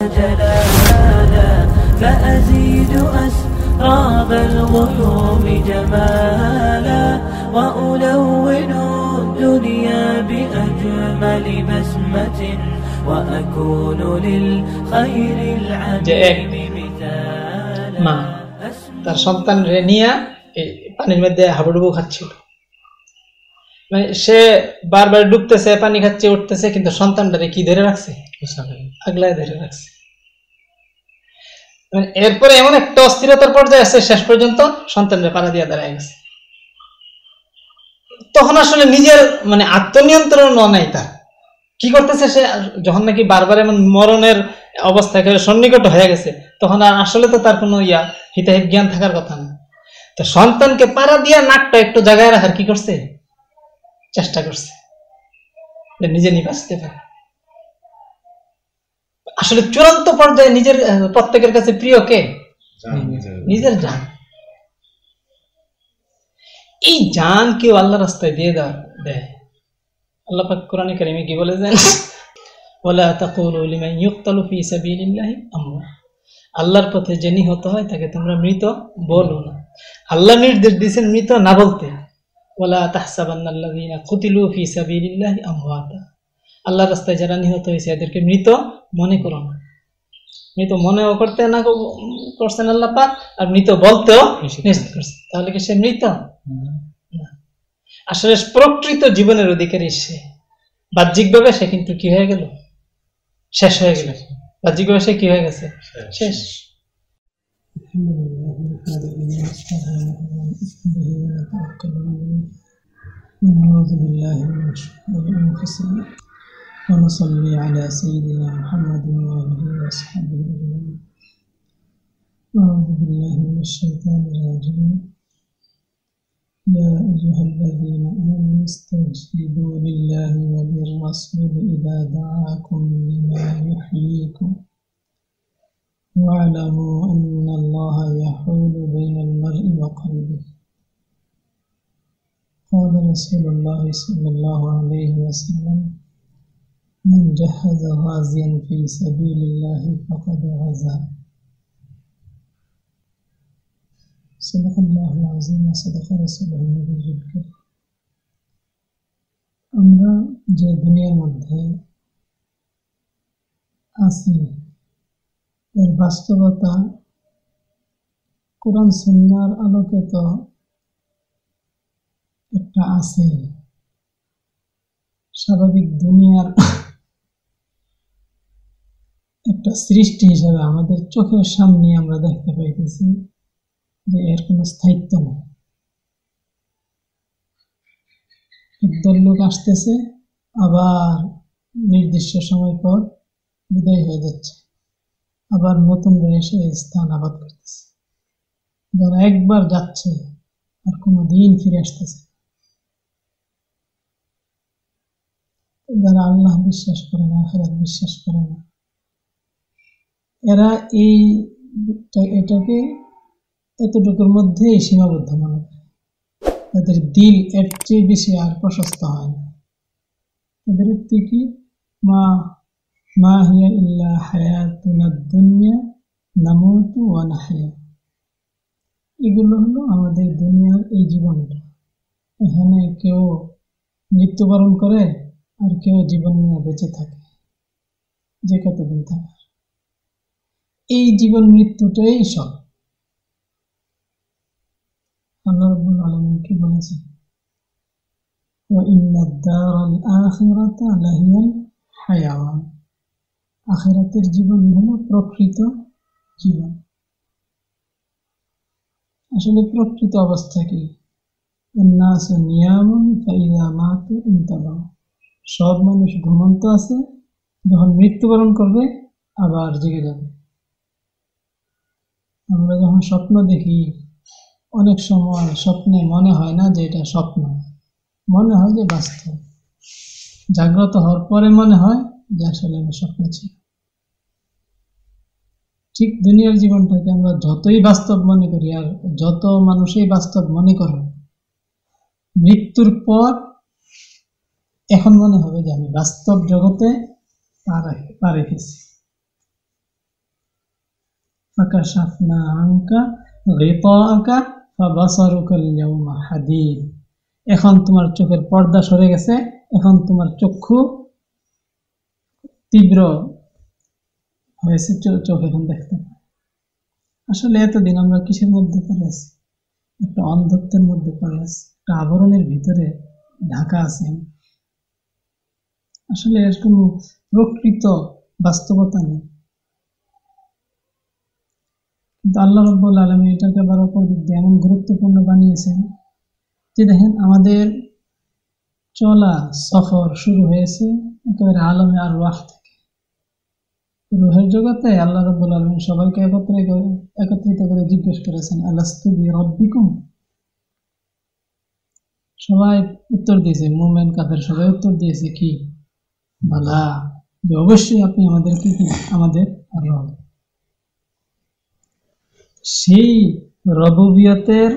جلالا فأزيد أسراب الغيوم جمالا وألون الدنيا بأجمل بسمة وأكون للخير العميم مثالا মা তার সন্তান রেনিয়া এই পানির মধ্যে হাবুডুবু খাচ্ছিল মানে সে বারবার ডুবতেছে পানি খাচ্ছে উঠতেছে কিন্তু সন্তানটারে কি ধরে রাখছে মানে এরপরে এমন একটা অস্থিরতার পর্যায়ে আছে, শেষ পর্যন্ত সন্তানরা পাড়া দিয়ে দাঁড়ায় গেছে। তখন আসলে নিজের মানে আত্মনিয়ন্ত্রণ নাই তার। কি করতেছে সে? যখন নাকি বারবার এমন মরণের অবস্থা সন্নিকট হয়ে গেছে, তখন আর আসলে তো তার কোনো ইয়া, হিতাহিত জ্ঞান থাকার কথা না। তো সন্তানকে পাড়া দিয়া নাকটা একটু জায়গায় রাখার কি করছে? চেষ্টা করছে। নিজে নিবাসতে পারে। আসলে চূড়ান্ত পর্যায়ে নিজের প্রত্যেকের কাছে প্রিয় কে? নিজের জান। এই জান কেউ আল্লাহ রাস্তায় দিয়ে দেওয়া দেয়। আল্লাহ পাক কোরআনে কারিমে কি বলেছেন? ওলা তাকুলু লিমান ইউক্তালু ফি সাবিলিল্লাহি আমওয়াত আল্লাহর পথে যে নিহত হয় তাকে তোমরা মৃত বলো না। আল্লাহ নির্দেশ দিয়েছেন মৃত না বলতে। ওলা তাহসাবান্নাল্লাযীনা কুতিলু ফি সাবিলিল্লাহি আমওয়াতা। আল্লাহর রাস্তায় যারা নিহত হয়েছে এদেরকে মৃত মনে করো না মৃত মনেও করতে না কো- করছেন আল্লাহ পাক আর মৃত বলতেও নিষেধ করছে তাহলে কি সে মৃত না। আসলে প্রকৃত জীবনের অধিকারী সে বাহ্যিকভাবে সে কিন্তু কি হয়ে গেল শেষ হয়ে গেল বাহ্যিকভাবে সে কি হয়ে গেছে শেষ ونعوذ بالله من شرور أنفسنا ونصلي على سيدنا محمد وآله وأصحابه أجمعين. أعوذ بالله من الشيطان الرجيم. يا أيها الذين آمنوا استجيبوا لله وللرسول إذا دعاكم لما يحييكم. واعلموا أن الله يحول بين المرء وقلبه. قال رسول الله صلى الله عليه وسلم من جهز غازيا في سبيل الله فقد غزا صدق الله العظيم وصدق رسوله النبي الكريم আমরা যে দুনিয়ার মধ্যে আছি এর বাস্তবতা কোরআন সন্ন্যার আলোকে তো একটা আছে স্বাভাবিক দুনিয়ার একটা সৃষ্টি হিসাবে আমাদের চোখের সামনে আমরা দেখতে পাইতেছি যে এর কোনো স্থায়িত্ব নেই। একদল লোক আসতেছে, আবার নির্দিষ্ট সময় পর বিদায় হয়ে যাচ্ছে। আবার নতুনরা এসে স্থান আবাদ করতেছে। যারা একবার যাচ্ছে, আর কোনো দিন ফিরে আসতেছে যারা আল্লাহ বিশ্বাস করে না, আখেরাত বিশ্বাস করে না এরা এই এটাকে এতটুকুর মধ্যেই সীমাবদ্ধ মনে করে। তাদের দিল এর চেয়ে বেশি আর প্রশস্ত হয় না। তাদের উক্তি কি? মা মা হিয়া ইল্লা হায়াতুনা দুনিয়া নামুতু ওয়া নাহয়া। এগুলো হলো আমাদের দুনিয়ার এই জীবনটা। এখানে কেউ মৃত্যুবরণ করে আর কেউ জীবন নিয়ে বেঁচে থাকে। যে কতদিন থাকে। এই জীবন মৃত্যুটাই সব। কি আখেরাতের জীবন হল প্রকৃত জীবন। আসলে প্রকৃত অবস্থা কি? সব মানুষ ঘুমন্ত আছে, যখন মৃত্যুবরণ করবে আবার জেগে যাবে। আমরা যখন স্বপ্ন দেখি, অনেক সময় স্বপ্নে মনে হয় না যে এটা স্বপ্ন। মনে হয় যে বাস্তব। জাগ্রত হওয়ার পরে মনে হয় যে আসলে আমি স্বপ্নে ছিল। ঠিক দুনিয়ার জীবনটাকে আমরা যতই বাস্তব মনে করি, আর যত মানুষই বাস্তব মনে করো মৃত্যুর পর এখন মনে হবে যে আমি বাস্তব জগতে পা রেখেছি فكشفنا عنك غطاءك فبصرك اليوم حديد এখন তোমার চোখের পর্দা সরে গেছে এখন তোমার চক্ষু তীব্র হয়েছে চোখ এখন দেখতে আসলে এতদিন আমরা কিসের মধ্যে পড়ে আছি একটা অন্ধত্বের মধ্যে পড়ে আছি একটা আবরণের ভিতরে ঢাকা আছে আসলে এর কোনো প্রকৃত বাস্তবতা নেই কিন্তু আল্লাহ রব্বুল আলমী এটাকে আবার অপর দিক দিয়ে এমন গুরুত্বপূর্ণ বানিয়েছেন যে দেখেন আমাদের চলা সফর শুরু হয়েছে একেবারে আলমে আর ওয়াহ থেকে। রুহের জগতে আল্লাহ রব্বুল আলমী সবাইকে একত্রে একত্রিত করে জিজ্ঞেস করেছেন আল্লাস্তুবি রব্বিকুম? সবাই উত্তর দিয়েছে, মুমেন, কাফের সবাই উত্তর দিয়েছে, কি? বালা, যে অবশ্যই আপনি আমাদেরকে কি? আমাদের রব। সেই রববিয়তের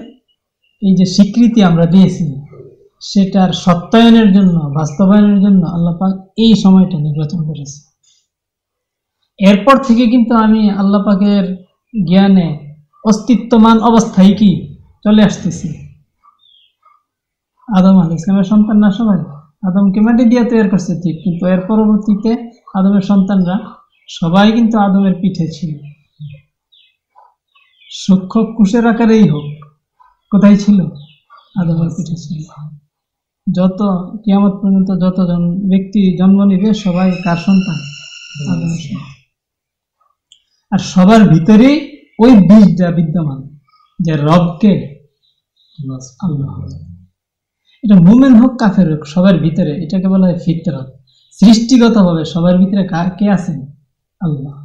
এই যে স্বীকৃতি আমরা দিয়েছি, সেটার সত্যায়নের জন্য, বাস্তবায়নের জন্য আল্লাপাক এই সময়টা নির্বাচন করেছে। এরপর থেকে কিন্তু আমি আল্লাপাকের জ্ঞানে অস্তিত্বমান অবস্থায় কি চলে আসতেছি। আদম আল ইসলামের সন্তান না সবাই? আদমকে মাটি দিয়ে তৈরি করছে, ঠিক, কিন্তু এর পরবর্তীতে আদমের সন্তানরা সবাই কিন্তু আদমের পিঠে ছিল। সূক্ষ্ম কুশের আকারেই হোক, কোথায় ছিল? আদমের পিঠে ছিল। যত কিয়ামত পর্যন্ত যতজন ব্যক্তি জন্ম নিবে, সবাই কার সন্তান। আর সবার ভিতরেই ওই বীজটা বিদ্যমান, যে রবকে আল্লাহ। এটা মুমেন হোক, কাফের হোক, সবার ভিতরে এটাকে বলা হয় ফিতরত। সৃষ্টিগতভাবে সবার ভিতরে কে আছেন? আল্লাহ।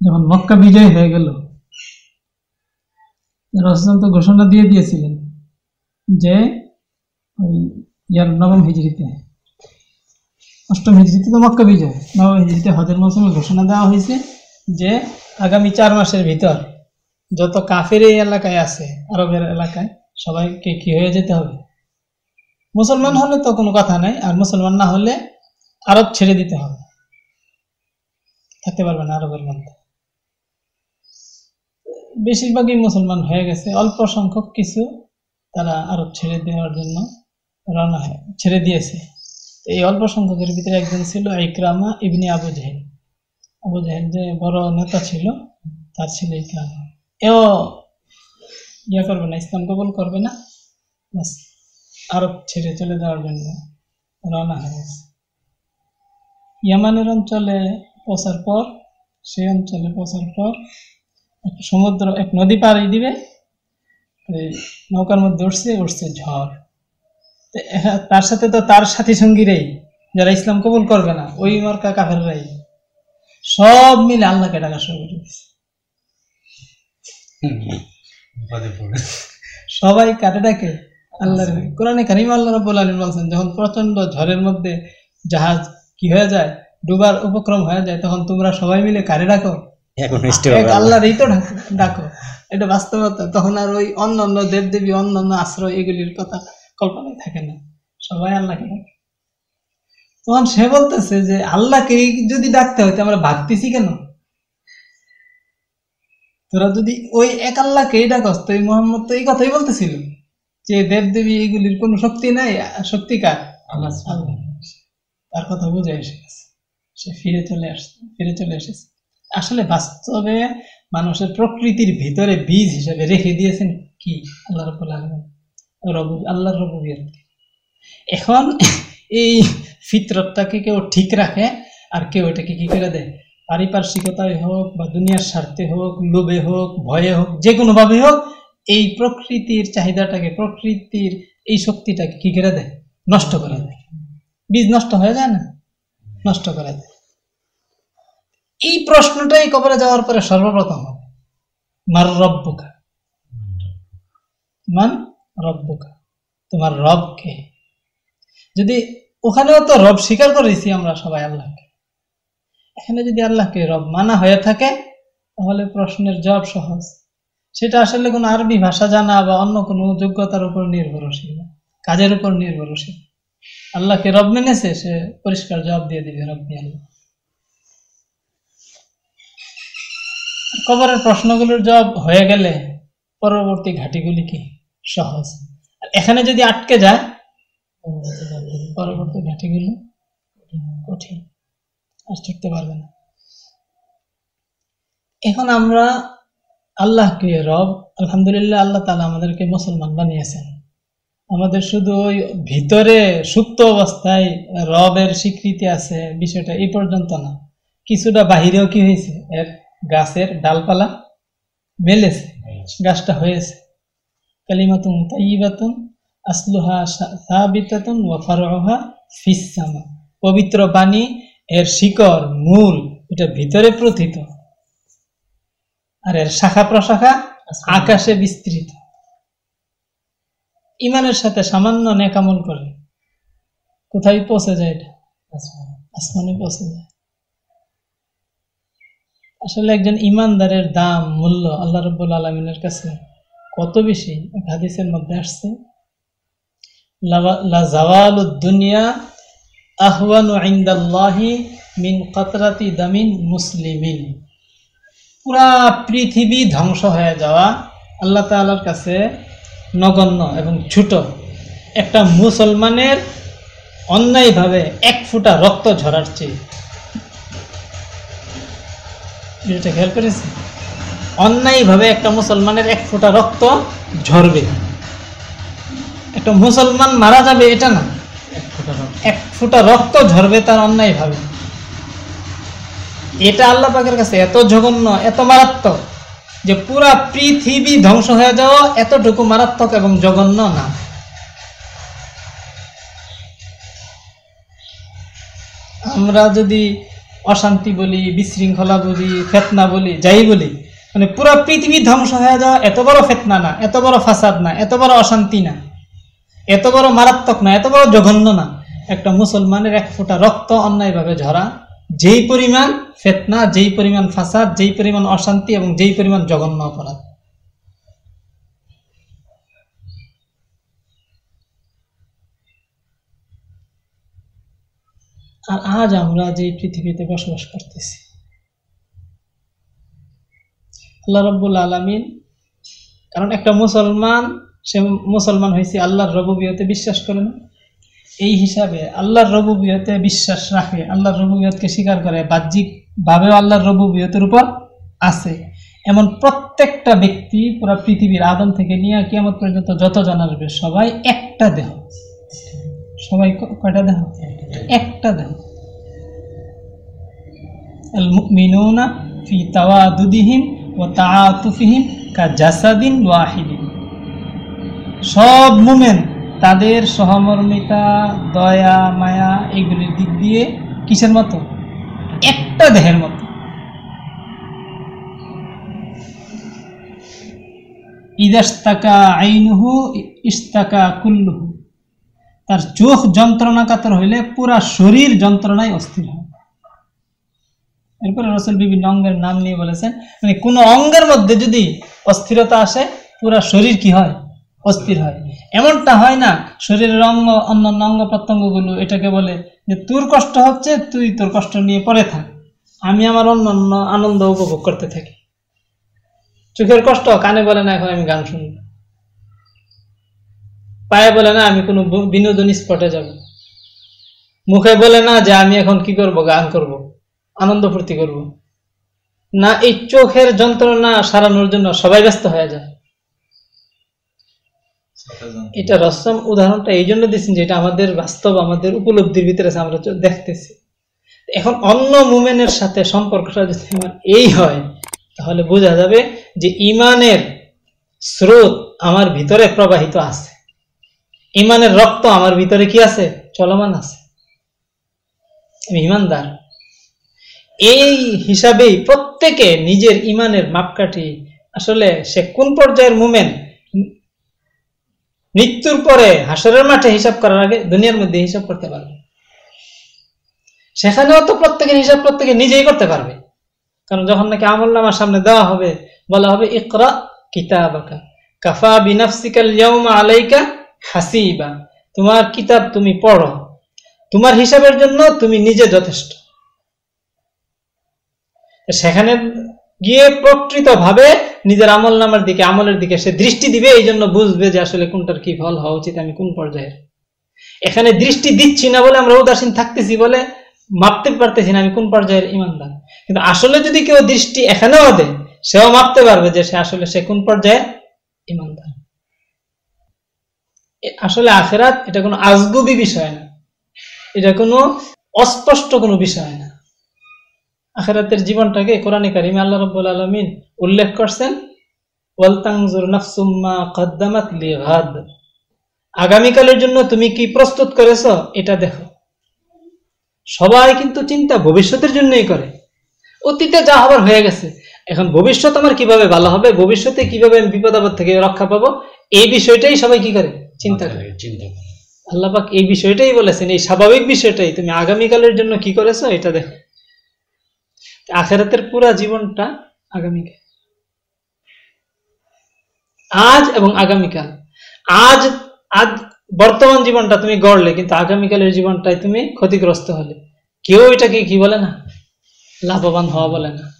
যখন মক্কা বিজয় হয়ে গেল রসলাম তো ঘোষণা দিয়ে দিয়েছিলেন যে ওই ইয়ার নবম হিজড়িতে, অষ্টম হিজড়িতে তো মক্কা বিজয়, নবম হিজড়িতে হজের মৌসুমে ঘোষণা দেওয়া হয়েছে যে আগামী চার মাসের ভিতর যত কাফের এই এলাকায় আছে, আরবের এলাকায়, সবাইকে কি হয়ে যেতে হবে? মুসলমান হলে তো কোনো কথা নাই, আর মুসলমান না হলে আরব ছেড়ে দিতে হবে। থাকতে পারবে না আরবের মধ্যে। বেশিরভাগই মুসলমান হয়ে গেছে। অল্প সংখ্যক কিছু তারা আরব ছেড়ে দেওয়ার জন্য রওনা হয়, ছেড়ে দিয়েছে। এই অল্প সংখ্যকের ভিতরে একজন ছিল ইকরামা ইবনি আবু জাহিদ আবু জাহিদ যে বড় নেতা ছিল, তার ছিল ইকরামা। এও ইয়া করবে না, ইসলাম কবল করবে না, বাস আরব ছেড়ে চলে যাওয়ার জন্য রওনা হয়ে গেছে। ইয়ামানের অঞ্চলে পৌঁছার পর, সেই অঞ্চলে পৌঁছার পর এক সমুদ্র এক নদী পাড়ি দিবে নৌকার মধ্যে উঠছে উঠছে ঝড়। তার সাথে তো তার সাথী সঙ্গীরাই যারা ইসলাম কবুল করবে না ওই মার্কা কাফেররাই। সব মিলে আল্লাহকে ডাকা শুরু করে সবাই কাটে ডাকে। আল্লাহর কোরআনে কারিম আল্লাহ রব্বুল আলম বলছেন যখন প্রচণ্ড ঝড়ের মধ্যে জাহাজ কি হয়ে যায় ডুবার উপক্রম হয়ে যায় তখন তোমরা সবাই মিলে কারে ডাকো। আল্লাহরই তো ডাকো এটা বাস্তবতা। তখন আর ওই আশ্রয় এগুলির কথা কল্পনায় থাকে না। সবাই আল্লাহকে ডাকে। তখন সে বলতেছে যে আল্লাহকে যদি ডাকতে হইতে আমরা ভাগতেছি কেন? তোরা যদি ওই এক আল্লাহকে ডাকস তো এই মোহাম্মদ তো এই কথাই বলতেছিল যে দেব দেবী এইগুলির কোনো শক্তি নাই শক্তি কার? আল্লাহ তার কথা বুঝে এসে গেছে। সে ফিরে চলে আসছে ফিরে চলে এসেছে। আসলে বাস্তবে মানুষের প্রকৃতির ভিতরে বীজ হিসেবে রেখে দিয়েছেন কি? আল্লাহ রব রবু আল্লাহর রবুবিয়ত। এখন এই ফিতরতটাকে কেউ ঠিক রাখে আর কেউ এটাকে কি করে দেয়? পারিপার্শ্বিকতায় হোক বা দুনিয়ার স্বার্থে হোক, লোভে হোক, ভয়ে হোক, যে কোনোভাবে হোক, এই প্রকৃতির চাহিদাটাকে, প্রকৃতির এই শক্তিটাকে কি করে দেয়? নষ্ট করে দেয়। বীজ নষ্ট হয়ে যায় না? নষ্ট করে দেয়। এই প্রশ্নটাই কবরে যাওয়ার পরে সর্বপ্রথম হবে। মার রব্বুকা। মান রব্বুকা। তোমার রবকে যদি ওখানেও তো রব স্বীকার করেছি আমরা সবাই আল্লাহকে। এখানে যদি আল্লাহকে রব মানা হয়ে থাকে, তাহলে প্রশ্নের জবাব সহজ। সেটা আসলে কোনো আরবি ভাষা জানা বা অন্য কোনো যোগ্যতার উপর নির্ভরশীল না। কাজের উপর নির্ভরশীল। আল্লাহকে রব মেনেছে, সে পরিষ্কার জবাব দিয়ে দিবে, রব্বি আল্লাহ। কবরের প্রশ্নগুলোর জবাব হয়ে গেলে পরবর্তী ঘাটিগুলি কি? সহজ। এখানে যদি আটকে যায়, পরবর্তী ঘাটিগুলো কঠিন। আর শিখতে পারবে না। এখন আমরা আল্লাহকে রব, আলহামদুলিল্লাহ আল্লাহ তালা আমাদেরকে মুসলমান বানিয়েছেন। আমাদের শুধু ওই ভিতরে সুপ্ত অবস্থায় রবের স্বীকৃতি আছে বিষয়টা এই পর্যন্ত না। কিছুটা বাহিরেও কি হয়েছে? এর গাছের ডালপালা মেলেছে গাছটা হয়েছে। কালিমাতুন তাইবাতুন আসলুহা সাবিতাতুন ওয়া ফারউহা ফিসসামা পবিত্র বাণী এর শিকড় মূল এটা ভিতরে প্রথিত। আর এর শাখা প্রশাখা আকাশে বিস্তৃত। ইমানের সাথে সামান্য নেকামল করে। কোথায় পৌঁছে যায় এটা? আসমানে পৌঁছে যায়। আসলে একজন ইমানদারের দাম, মূল্য আল্লাহ রব্বুল আলমিনের কাছে কত বেশি? এক হাদিসের মধ্যে আসছে দুনিয়া আহওয়ানু ইনদাল্লাহি মিন কাতরাতি দামিন মুসলিমিন। পুরা পৃথিবী ধ্বংস হয়ে যাওয়া আল্লাহ তালার কাছে নগণ্য এবং ছোট একটা মুসলমানের অন্যায়ভাবে এক ফুটা রক্ত ঝরার চেয়ে এটা খেয়াল করেছি অন্যায়ভাবে একটা মুসলমানের এক ফোঁটা রক্ত ঝরবে। একটা মুসলমান মারা যাবে এটা না। এক ফোঁটা রক্ত ঝরবে তার অন্যায়ভাবে। এটা আল্লাহ পাকের কাছে এত জঘন্য এত মারাত্মক যে পুরা পৃথিবী ধ্বংস হয়ে যাওয়া এতটুকু মারাত্মক এবং জঘন্য না। আমরা যদি অশান্তি বলি, বিশৃঙ্খলা বলি, ফেতনা বলি, যাই বলি মানে পুরো পৃথিবী ধ্বংস হয়ে যাওয়া এত বড় ফেতনা না, এত বড় ফাসাদ না, এত বড় অশান্তি না, এত বড় মারাত্মক না, এত বড় জঘন্য না। একটা মুসলমানের এক ফোঁটা রক্ত অন্যায়ভাবে ঝরা, যেই পরিমাণ ফেতনা, যেই পরিমাণ ফাসাদ, যেই পরিমাণ অশান্তি এবং যেই পরিমাণ জঘন্য অপরাধ। আর আজ আমরা যে পৃথিবীতে বসবাস করতেছি। আল্লাহ রব্বুল আলমিন, কারণ একটা মুসলমান, সে মুসলমান হয়েছে আল্লাহর রবুবিয়তে বিশ্বাস করে না। এই হিসাবে আল্লাহর রবুবিয়তে বিশ্বাস রাখে, আল্লাহর রবুবিয়তকে স্বীকার করে, বাহ্যিকভাবেও আল্লাহর রবুবিয়তের উপর আছে। এমন প্রত্যেকটা ব্যক্তি পুরা পৃথিবীর আদম থেকে নিয়ে কিয়ামত পর্যন্ত যতজন আসবে, সবাই একটা দেহ। সবাই কয়টা দেহ? একটা দেহ মিনুনা ফি তাওয়াদুদিহিম ও তাআতুফিহিম কা জাসাদিন ওয়াহিদিন। সব মুমেন তাদের সহমর্মিতা, দয়া, মায়া এগুলির দিক দিয়ে কিসের মতো? একটা দেহের মতো। ইদাস্তাকা আইনুহু ইস্তাকা কুল্লুহু। তার চোখ যন্ত্রণা কাতর হইলে পুরা শরীর যন্ত্রণায় অস্থির হয়। এরপরে রসুল বিভিন্ন অঙ্গের নাম নিয়ে বলেছেন মানে কোনো অঙ্গের মধ্যে যদি অস্থিরতা আসে, পুরা শরীর কি হয়? অস্থির হয়। এমনটা হয় না, শরীরের অঙ্গ, অন্যান্য অঙ্গ প্রত্যঙ্গগুলো এটাকে বলে যে তোর কষ্ট হচ্ছে, তুই তোর কষ্ট নিয়ে পরে থাক। আমি আমার অন্যান্য আনন্দ উপভোগ করতে থাকি। চোখের কষ্ট, কানে বলে না, এখন আমি গান শুনব। পায়ে বলে, না, আমি কোনো বিনোদন স্পটে যাব মুখে বলে, না, যে আমি এখন কি করব? গান করব, আনন্দ ফুর্তি করব। না, এই চোখের যন্ত্রণা সারানোর জন্য সবাই ব্যস্ত হয়ে যায়। এটা রসম উদাহরণটা এই জন্য দিচ্ছেন যে এটা আমাদের বাস্তব, আমাদের উপলব্ধির ভিতরে আমরা দেখতেছি। এখন অন্য মুমেনের সাথে সম্পর্কটা যদি আমার এই হয়, তাহলে বোঝা যাবে যে ইমানের স্রোত আমার ভিতরে প্রবাহিত আছে। ইমানের রক্ত আমার ভিতরে কি আছে? চলমান আছে। ইমানদার। এই হিসাবেই প্রত্যেকে নিজের ইমানের মাপকাঠি। আসলে সে কোন পর্যায়ের মুমেন্ট মৃত্যুর পরে হাসরের মাঠে হিসাব করার আগে দুনিয়ার মধ্যে হিসাব করতে পারবে। সেখানেও তো প্রত্যেকের হিসাব প্রত্যেকে নিজেই করতে পারবে। কারণ যখন নাকি আমল নামার সামনে দেওয়া হবে, বলা হবে, ইকরা কিতাবাকা, কাফা বিনাফসিকাল আলাইকা হাসিবা। তোমার কিতাব তুমি পড়ো। তোমার হিসাবের জন্য তুমি নিজে যথেষ্ট। সেখানে গিয়ে প্রকৃতভাবে নিজের আমল নামার দিকে, আমলের দিকে সে দৃষ্টি দিবে, এই জন্য বুঝবে যে আসলে কোনটার কি ফল হওয়া উচিত, আমি কোন পর্যায়ের। এখানে দৃষ্টি দিচ্ছি না বলে আমরা উদাসীন থাকতেছি বলে মাপতে পারতেছি না আমি কোন পর্যায়ের ইমানদার। কিন্তু আসলে যদি কেউ দৃষ্টি এখানেও দেয়, সেও মাপতে পারবে যে সে আসলে সে কোন পর্যায়ের ইমানদার এ- আসলে আখেরাত এটা কোনো আজগুবি বিষয় না। এটা কোনো অস্পষ্ট কোনো বিষয় না। আখেরাতের জীবনটাকে কোরআনে কারিমে আল্লাহ রব্বুল আলমিন উল্লেখ করছেন আগামীকালের জন্য তুমি কি প্রস্তুত করেছ, এটা দেখো। সবাই কিন্তু চিন্তা ভবিষ্যতের জন্যই করে। অতীতে যা হবার হয়ে গেছে, এখন ভবিষ্যৎ আমার কীভাবে ভালো হবে, ভবিষ্যতে কীভাবে আমি বিপদ থেকে রক্ষা পাবো, এই বিষয়টাই সবাই কি করে? চিন্তা করে। চিন্তা করে। আল্লাপাক এই বিষয়টাই বলেছেন এই স্বাভাবিক বিষয়টাই। তুমি আগামীকালের জন্য কি করেছ এটা দেখো। আখেরাতের পুরা জীবনটা আগামীকাল। আজ এবং আগামীকাল। আজ আজ বর্তমান জীবনটা তুমি গড়লে কিন্তু আগামীকালের জীবনটাই তুমি ক্ষতিগ্রস্ত হলে। কেউ এটাকে কি বলে না? লাভবান হওয়া বলে না।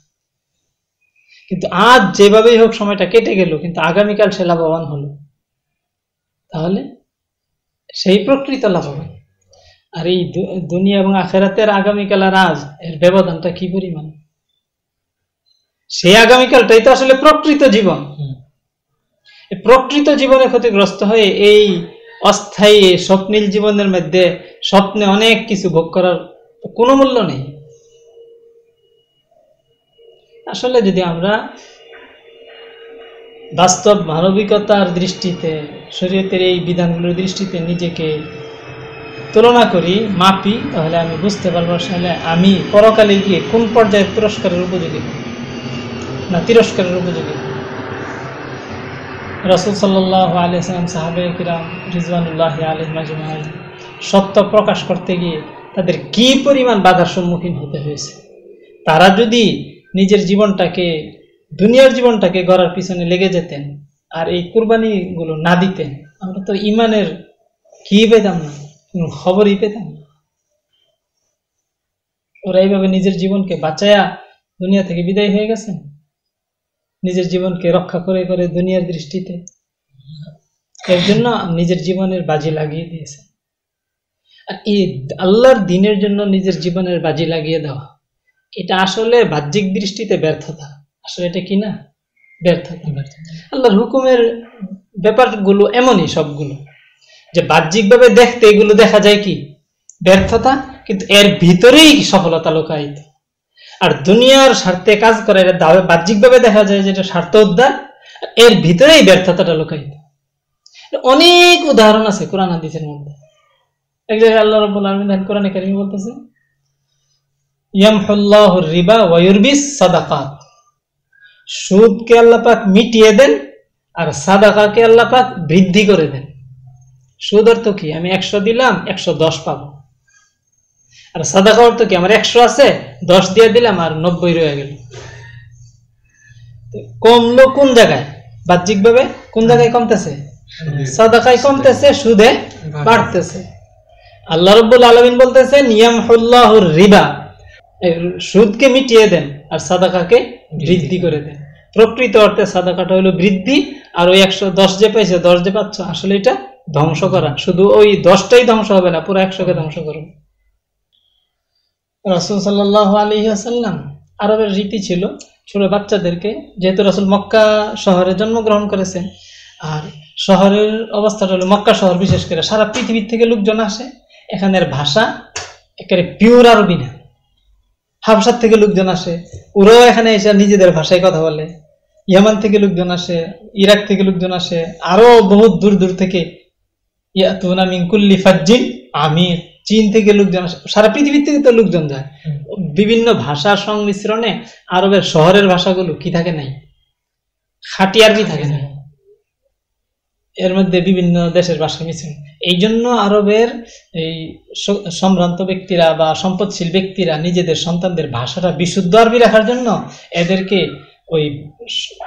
কিন্তু আজ যেভাবেই হোক সময়টা কেটে গেল কিন্তু আগামীকাল সে লাভবান হলো। তাহলে সেই প্রকৃত লাভবান আর এই দুনিয়া এবং আখেরাতের আগামীকাল আর আজ, এর ব্যবধানটা কি পরিমাণ? সেই আগামীকালটাই তো আসলে প্রকৃত জীবন। প্রকৃত জীবনে ক্ষতিগ্রস্ত হয়ে এই অস্থায়ী স্বপ্নীল জীবনের মধ্যে স্বপ্নে অনেক কিছু ভোগ করার কোনো মূল্য নেই। আসলে যদি আমরা বাস্তব মানবিকতার দৃষ্টিতে, শরীয়তের এই বিধানগুলোর দৃষ্টিতে নিজেকে তুলনা করি, মাপি, তাহলে আমি বুঝতে পারব আসলে আমি পরকালে গিয়ে কোন পর্যায়ে পুরস্কারের উপযোগী না, তিরস্কারের উপযোগী রসুল সাল্লাহ আলিয়াল্লাম সাহাবে কিরাম রিজওয়ানুল্লাহ আলহ মাজমাই সত্য প্রকাশ করতে গিয়ে তাদের কি পরিমাণ বাধার সম্মুখীন হতে হয়েছে? তারা যদি নিজের জীবনটাকে দুনিয়ার জীবনটাকে গড়ার পিছনে লেগে যেতেন আর এই কুরবানিগুলো না দিতেন। আমরা তো ইমানের কি পেতাম না, কোনো খবরই পেতাম না। ওরা এইভাবে নিজের জীবনকে বাঁচায়া দুনিয়া থেকে বিদায় হয়ে গেছেন নিজের জীবনকে রক্ষা করে করে দুনিয়ার দৃষ্টিতে। এর জন্য নিজের জীবনের বাজি লাগিয়ে দিয়েছে। আর এই আল্লাহর দিনের জন্য নিজের জীবনের বাজি লাগিয়ে দেওয়া, এটা আসলে বাহ্যিক দৃষ্টিতে ব্যর্থতা। আসলে এটা কি না? ব্যর্থতা আল্লাহর হুকুমের ব্যাপারগুলো এমনই সবগুলো। যে বাহ্যিকভাবে দেখতে এগুলো দেখা যায় কি? ব্যর্থতা, কিন্তু এর ভিতরেই সফলতা লুকায়িত। আর দুনিয়ার স্বার্থে কাজ করে, এটা বাহ্যিকভাবে দেখা যায় যেটা স্বার্থ উদ্ধার এর ভিতরেই ব্যর্থতাটা লোকায়িত। অনেক উদাহরণ আছে কোরআন হাদিসের মধ্যে। এক জায়গায় আল্লাহ রব্বুল কোরআনে বলতেছে রিবা সাদাকাত। সুদকে আল্লাহ পাক মিটিয়ে দেন আর সাদাকাকে আল্লাহ পাক বৃদ্ধি করে দেন। সুদ অর্থ কি? আমি একশো দিলাম একশো দশ পাবো। আর সাদাকা অর্থ কি? আমার একশো আছে দশ দিয়ে দিলাম আর নব্বই রয়ে গেল। কমলো কোন জায়গায়? বাহ্যিক ভাবে কোন জায়গায় কমতেছে? সাদাকায় কমতেছে সুদে বাড়তেছে। আল্লাহ রব্বুল আলমিন বলতেছে নিয়ম রিবা। সুদকে মিটিয়ে দেন আর সাদাকাকে বৃদ্ধি করে দেয়। প্রকৃত অর্থে সাদাকাটা হলো বৃদ্ধি, আর ওই একশো দশ যে পাইছে, দশ যে পাচ্ছ, আসলে এটা ধ্বংস করা। শুধু ওই দশটাই ধ্বংস হবে না, পুরো একশোকে ধ্বংস করবে। রসুল সাল্লাহ আলী আরবের রীতি ছিল, ছোট বাচ্চাদেরকে, যেহেতু রসুল মক্কা শহরে জন্মগ্রহণ করেছেন, আর শহরের অবস্থাটা হলো মক্কা শহর বিশেষ করে, সারা পৃথিবীর থেকে লোকজন আসে, এখানের ভাষা একেবারে পিওর আরবি না। হাবসার থেকে লোকজন আসে। ওরাও এখানে এসে নিজেদের ভাষায় কথা বলে। ইয়ামান থেকে লোকজন আসে ইরাক থেকে লোকজন আসে আরও বহুত দূর দূর থেকে। ইয়াতুনা কুল্লি ফাজ্জিন আমির। চীন থেকে লোকজন আসে সারা পৃথিবীর থেকে তো লোকজন যায়। বিভিন্ন ভাষার সংমিশ্রণে আরবের শহরের ভাষাগুলো কি থাকে নাই? খাটি আরবি থাকে না এর মধ্যে বিভিন্ন দেশের ভাষা মিশ্রণ এই জন্য আরবের এই সম্ভ্রান্ত ব্যক্তিরা বা সম্পদশীল ব্যক্তিরা নিজেদের সন্তানদের ভাষাটা বিশুদ্ধ আরবি রাখার জন্য এদেরকে ওই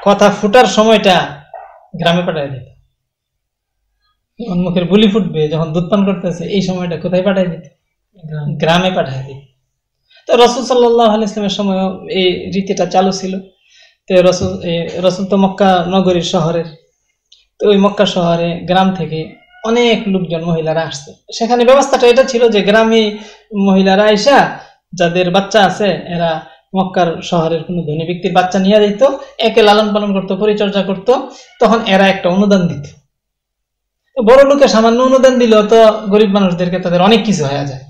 কথা ফুটার সময়টা গ্রামে পাঠায় দিত। যখন মুখের বুলি ফুটবে, যখন দুধ পান করতেছে, এই সময়টা কোথায় পাঠায় দিত? গ্রামে পাঠায় দিত। তো রসুল সাল্লাহ ইসলামের সময় এই রীতিটা চালু ছিল। তো রসুল রসুল তো মক্কা নগরীর শহরের তো ওই মক্কা শহরে গ্রাম থেকে অনেক লোকজন মহিলারা আসছে। সেখানে ব্যবস্থাটা এটা ছিল যে গ্রামে মহিলারা আইসা যাদের বাচ্চা আছে, এরা মক্কার শহরের কোনো ধনী ব্যক্তির বাচ্চা নিয়ে যেত একে লালন পালন করতো, পরিচর্যা করতো, তখন এরা একটা অনুদান দিত। বড় লোকে সামান্য অনুদান দিলেও তো গরিব মানুষদেরকে তাদের অনেক কিছু হয়ে যায়।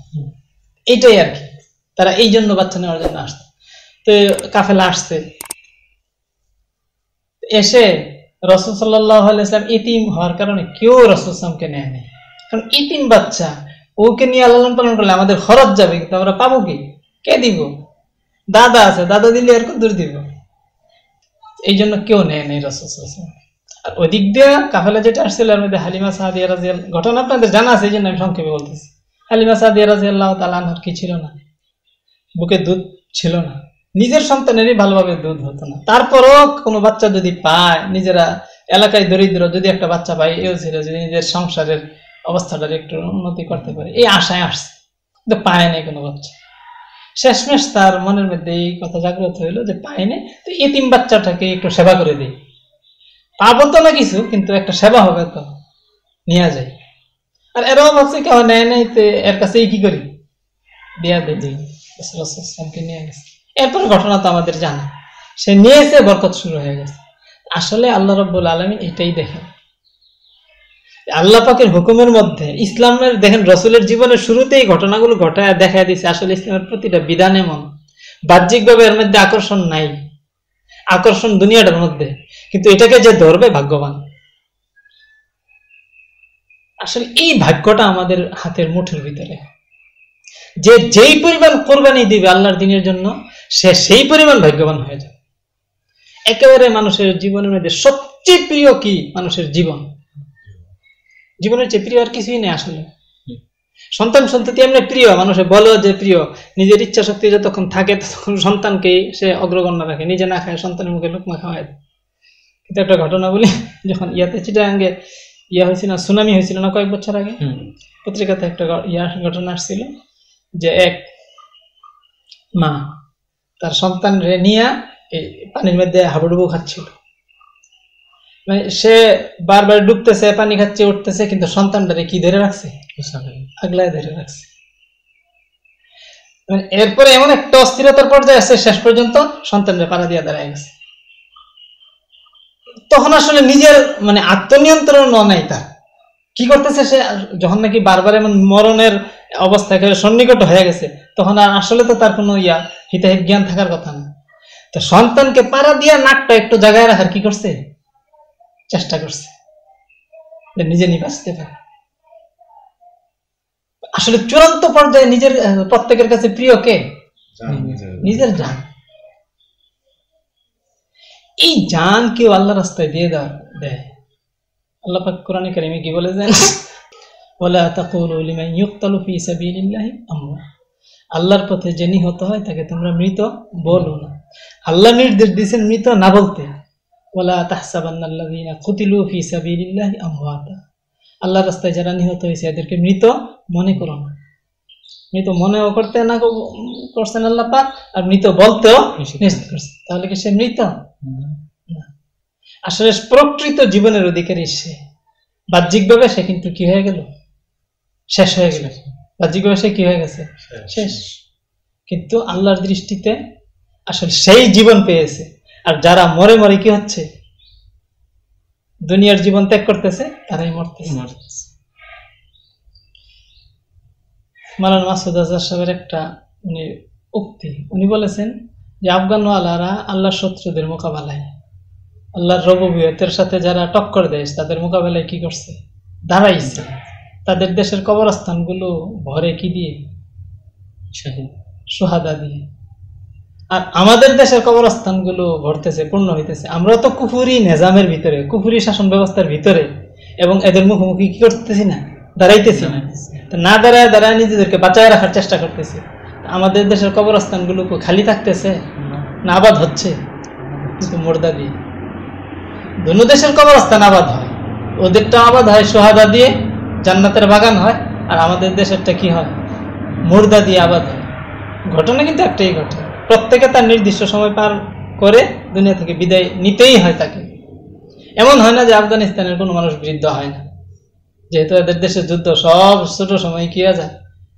এইটাই আর কি। তারা এই জন্য বাচ্চা নেওয়ার জন্য আসতো। তো কাফেলা আসছে। এসে রসুল সাল্লাম ইতিম হওয়ার কারণে কেউ রসুলামকে নেয় নেই কারণ ইতিম বাচ্চা, ওকে নিয়ে লালন পালন করলে আমাদের খরচ যাবে, কিন্তু আমরা পাবো কি? কে দিব? দাদা আছে, দাদা দিলে আর দূর দিব। এই জন্য কেউ নেয় নেই রসুলাম আর ওই দিক দিয়ে কাফেলা যেটা আসছিল, এর মধ্যে হালিমা সাহাদিয়া রাজিয়াল ঘটনা আপনাদের জানা আছে এই জন্য আমি সংক্ষেপে বলতেছি। হালিমা সাহাদিয়া রাজিয়াল্লাহ তালানহার কি ছিল না? বুকে দুধ ছিল না। নিজের সন্তানেরই ভালোভাবে দুধ হতো না। তারপরও কোনো বাচ্চা যদি পায়, নিজেরা এলাকায় দরিদ্র যদি একটা বাচ্চা পায়, এও ছিল যদি নিজের সংসারের অবস্থাটার একটু উন্নতি করতে পারে। এই আশায় আসছে, কিন্তু পায় নাই কোনো বাচ্চা। শেষমেশ তার মনের মধ্যে এই কথা জাগ্রত হইল যে পায় নাই। তো এতিম বাচ্চাটাকে একটু সেবা করে দিই। পাবো তো না কিছু, কিন্তু একটা সেবা হবে তো নেওয়া যায় আর এরাও ভাবছে কেউ নেয় নাই, তো এর কাছে কি করি? দেয়া রসুলকে নিয়ে গেছে। এরপর ঘটনা তো আমাদের জানা। সে নিয়েছে, বরকত শুরু হয়ে গেছে। আসলে আল্লাহ রব্বুল আলমী এটাই দেখেন। আল্লাহ পাকের হুকুমের মধ্যে ইসলামের, দেখেন, রসুলের জীবনের শুরুতেই ঘটনাগুলো ঘটায় দেখা দিছে, আসলে ইসলামের প্রতিটা বিধান এমন। বাহ্যিকভাবে এর মধ্যে আকর্ষণ নাই। আকর্ষণ দুনিয়াটার মধ্যে। কিন্তু এটাকে যে ধরবে, ভাগ্যবান। আসলে এই ভাগ্যটা আমাদের হাতের মুঠের ভিতরে। যে যেই পরিমাণ কোরবানি দিবে আল্লাহর দিনের জন্য সে সেই পরিমাণ ভাগ্যবান হয়ে যাবে। একেবারে মানুষের জীবনের মধ্যে সবচেয়ে প্রিয় কি? মানুষের জীবন। জীবনের চেয়ে প্রিয় আর কিছুই নেই আসলে। সন্তান সন্ততি এমনি প্রিয় মানুষের বলো যে প্রিয়। নিজের ইচ্ছা শক্তি যতক্ষণ থাকে তখন সন্তানকে সে অগ্রগণ্য রাখে। নিজে না খায় সন্তানের মুখে লোকমা খাওয়ায় কিন্তু একটা ঘটনা বলি যখন ইয়াতে চিটাঙ্গে ইয়া হয়েছিল সুনামি হয়েছিল না কয়েক বছর আগে পত্রিকাতে একটা ইয়া ঘটনা আসছিল। যে এক মা, তার সন্তান রে নিয়ে এই পানির মধ্যে হাবুডুবু খাচ্ছিল। মানে সে বারবার ডুবতেছে, পানি খাচ্ছে, উঠতেছে, কিন্তু সন্তানটারে কি ধরে রাখছে? আগলায় ধরে রাখছে। মানে এরপরে এমন একটা অস্থিরতার পর্যায়ে আছে শেষ পর্যন্ত সন্তানরে পাড়া দিয়ে দাঁড়ায় গেছে। তখন আসলে নিজের মানে আত্মনিয়ন্ত্রণ নাই তার। কি করতেছে সে? যখন নাকি বারবার এমন মরণের অবস্থায় সন্নিকট হয়ে গেছে। তখন আর আসলে তো তার কোনো ইয়া হিতাহিত জ্ঞান থাকার কথা না। তো সন্তানকে পাড়া দিয়া নাকটা একটু জায়গায় রাখার কি করছে? চেষ্টা করছে। নিজে নিবাসতে পারে। আসলে চূড়ান্ত পর্যায়ে নিজের প্রত্যেকের কাছে প্রিয় কে? নিজের। জান। এই জান কেউ আল্লাহ রাস্তায় দিয়ে দেওয়া দেয়। আল্লাহ পাক কোরআনে কারিমে কি বলেছেন? ওলা তাকুলু লিমান ইউক্তালু ফি সাবিলিল্লাহি আমওয়া আল্লাহর পথে যে নিহত হয় তাকে তোমরা মৃত বলো না। আল্লাহ নির্দেশ দিয়েছেন মৃত না বলতে। ওলা তাহসাবান্নাল্লাযীনা কুতিলু ফি সাবিলিল্লাহি আমওয়াতা। আল্লাহর রাস্তায় যারা নিহত হয়েছে এদেরকে মৃত মনে করো না। মৃত মনেও করতে না করছেন আল্লাহ পাক আর মৃত বলতেও নিষেধ তাহলে কি সে মৃত? আসলে প্রকৃত জীবনের অধিকারী সে। বাহ্যিকভাবে সে কিন্তু কি হয়ে গেল? শেষ হয়ে গেল। বাহ্যিকভাবে সে কি হয়ে গেছে? শেষ। কিন্তু আল্লাহর দৃষ্টিতে আসলে সেই জীবন পেয়েছে। আর যারা মরে মরে কি হচ্ছে? দুনিয়ার জীবন ত্যাগ করতেছে তারাই মরতেছে। মালান মাসুদ আজার সাহেবের একটা উনি উক্তি। উনি বলেছেন যে আফগানওয়ালারা আল্লাহর শত্রুদের মোকাবেলায়। আল্লাহর রবুবিয়তের সাথে যারা টক্কর দেয় তাদের মোকাবেলায় কি করছে? দাঁড়াইছে। তাদের দেশের কবরস্থানগুলো ভরে কি দিয়ে? সোহাদা দিয়ে। আর আমাদের দেশের কবরস্থানগুলো ভরতেছে, পূর্ণ হইতেছে। আমরা তো কুফুরি নেজামের ভিতরে, কুফুরি শাসন ব্যবস্থার ভিতরে। এবং এদের মুখোমুখি কি করতেছি না? দাঁড়াইতেছি না। না দাঁড়ায় দাঁড়ায় নিজেদেরকে বাঁচায় রাখার চেষ্টা করতেছি। আমাদের দেশের কবরস্থানগুলো খালি থাকতেছে? না আবাদ হচ্ছে? কিন্তু মোর্দা দিয়ে। দুনো দেশের কবরস্থান আবাদ হয়। ওদেরটা আবাদ হয় সোহাদা দিয়ে জান্নাতের বাগান হয় আর আমাদের দেশেরটা কি হয়? মুর্দা দিয়ে আবাদ হয়। ঘটনা কিন্তু একটাই ঘটে। প্রত্যেকে তার নির্দিষ্ট সময় পার করে দুনিয়া থেকে বিদায় নিতেই হয় তাকে। এমন হয় না যে আফগানিস্তানের কোনো মানুষ বৃদ্ধ হয় না। যেহেতু এদের দেশের যুদ্ধ সব ছোট সময় কি যায়?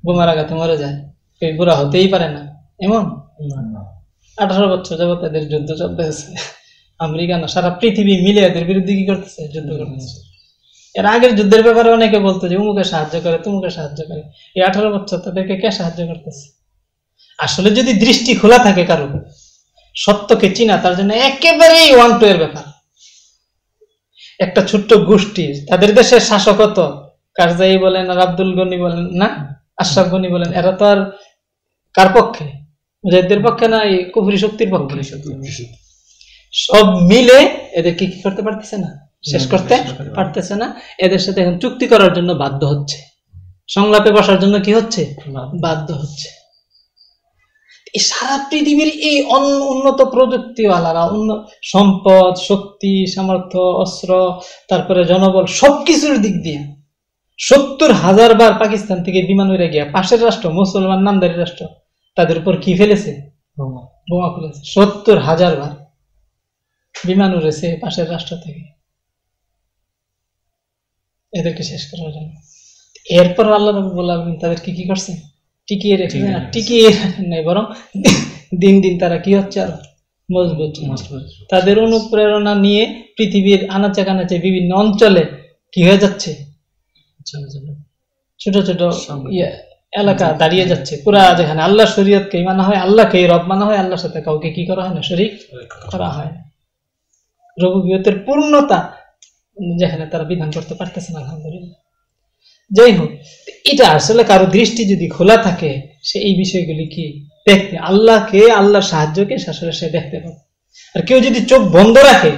বোমার আঘাতে মরে যায়। কেউ বুড়া হতেই পারে না। এমন? আঠারো বছর যাবত এদের যুদ্ধ চলতেছে। আমেরিকা না সারা পৃথিবী মিলে এদের বিরুদ্ধে কি করতেছে? যুদ্ধ করতেছে। এর আগের যুদ্ধের ব্যাপারে অনেকে বলতো যে উমুকে সাহায্য করে তুমুকে সাহায্য করে। এই আঠারো বছর তাদেরকে কে সাহায্য করতেছে? আসলে যদি দৃষ্টি খোলা থাকে কারও সত্যকে চিনা তার জন্য একেবারেই ওয়ান টু এর ব্যাপার। একটা ছোট্ট গোষ্ঠী তাদের দেশের শাসক হতো কারজাই বলেন আর আব্দুল গনি বলেন না? আশরাফ গনি বলেন এরা তো আর কার পক্ষে? মুজাহিদদের পক্ষে না এই কুফরি শক্তির পক্ষে? সব মিলে এদেরকে কি করতে পারতেছে না? শেষ করতে পারতেছে না। এদের সাথে এখন চুক্তি করার জন্য বাধ্য হচ্ছে। সংলাপে বসার জন্য কি হচ্ছে? বাধ্য। হচ্ছে। এই সারা পৃথিবীর এই অন- উন্নত প্রযুক্তিওয়ালারা উন্ন সম্পদ শক্তি সামর্থ্য অস্ত্র তারপরে জনবল সবকিছুর দিক দিয়ে সত্তর হাজার বার পাকিস্তান থেকে বিমান উড়ে গিয়া পাশের রাষ্ট্র মুসলমান নামদারি রাষ্ট্র তাদের উপর কি ফেলেছে? বোমা। ফেলেছে সত্তর হাজার বার বিমান উড়েছে পাশের রাষ্ট্র থেকে। এদেরকে শেষ করার জন্য। এরপর আল্লাহ রবুল্লাহ তাদেরকে কি করছে? টিকিয়ে রেখেছে না টিকিয়ে রাখেন নাই বরং দিন দিন তারা কি হচ্ছে আর? মজবুত হচ্ছে। তাদের অনুপ্রেরণা নিয়ে পৃথিবীর আনাচে কানাচে বিভিন্ন অঞ্চলে কি হয়ে যাচ্ছে? ছোট ছোট ইয়ে এলাকা দাঁড়িয়ে যাচ্ছে। পুরা যেখানে আল্লাহ শরীয়তকে মানা হয় আল্লাহকে রব মানা হয় আল্লাহর সাথে কাউকে কি করা হয় না? শরীক করা হয়। রবুবিয়তের পূর্ণতা যেখানে তারা বিধান করতে পারতেছে না, আলহামদুলিল্লাহ। যাই হোক, এটা আসলে কারও দৃষ্টি যদি খোলা থাকে, সে এই বিষয়গুলি কি দেখতে আল্লাহকে, আল্লাহর সাহায্যকে আসলে সে দেখতে পাবে। আর কেউ যদি চোখ বন্ধ রাখে,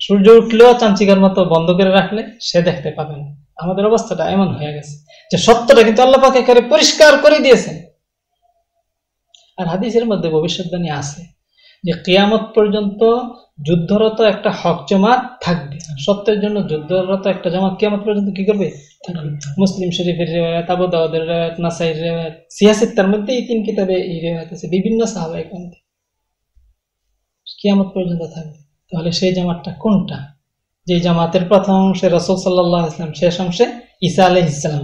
সূর্য উঠলেও চাঞ্চিকার মতো বন্ধ করে রাখলে সে দেখতে পাবে না। আমাদের অবস্থাটা এমন হয়ে গেছে যে সত্যটা কিন্তু আল্লাহ পাক একেবারে পরিষ্কার করে দিয়েছেন। আর হাদিসের মধ্যে ভবিষ্যৎবাণী আছে যে, কিয়ামত পর্যন্ত যুদ্ধরত একটা হক জমাত থাকবে। সত্যের জন্য যুদ্ধরত একটা জামাত কিয়ামত পর্যন্ত কি করবে? থাকবে। মুসলিম শরীফের রেওয়ায়ত, আবু দাউদের রেওয়ায়ত, নাসাইর রেওয়ায়ত সিয়াসিত্তার মধ্যে এই তিন কিতাবে এই রেওয়ায়ত আছে। বিভিন্ন সাহাবাই গ্রন্থে কিয়ামত পর্যন্ত থাকবে। তাহলে সেই জামাতটা কোনটা? যে জামাতের প্রথম অংশে রসুল সাল্লাহ ইসলাম শেষ অংশে ঈসা আলহ ইসলাম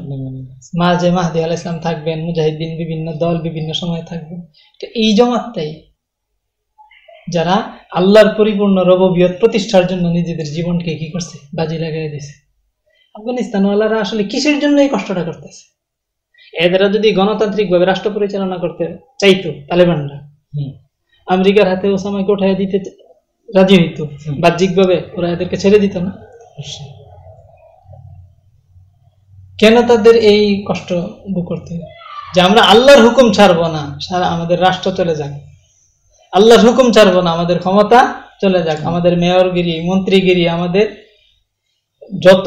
মাঝে মাহদি আলাহ ইসলাম থাকবেন, মুজাহিদ্দিন বিভিন্ন দল বিভিন্ন সময় থাকবেন তো এই জমাতটাই যারা আল্লাহর পরিপূর্ণ রববিয়ত প্রতিষ্ঠার জন্য নিজেদের জীবনকে কি করছে? বাজি লাগাই দিছে। আফগানিস্তানওয়ালারা আসলে কিসের জন্য এই কষ্টটা করতেছে? এদেরা যদি গণতান্ত্রিকভাবে রাষ্ট্র পরিচালনা করতে চাইতো তালেবানরা। আমেরিকার হাতে ওসামাকে উঠাই দিতে রাজি হইতো। বাহ্যিকভাবে ওরা এদেরকে ছেড়ে দিত না। কেন তাদের এই কষ্ট করতে যে আমরা আল্লাহর হুকুম ছাড়বো না সারা আমাদের রাষ্ট্র চলে যাক আল্লাহর হুকুম ছাড়বো না, আমাদের ক্ষমতা চলে যাক, আমাদের মেয়রগিরি, মন্ত্রীগিরি, আমাদের যত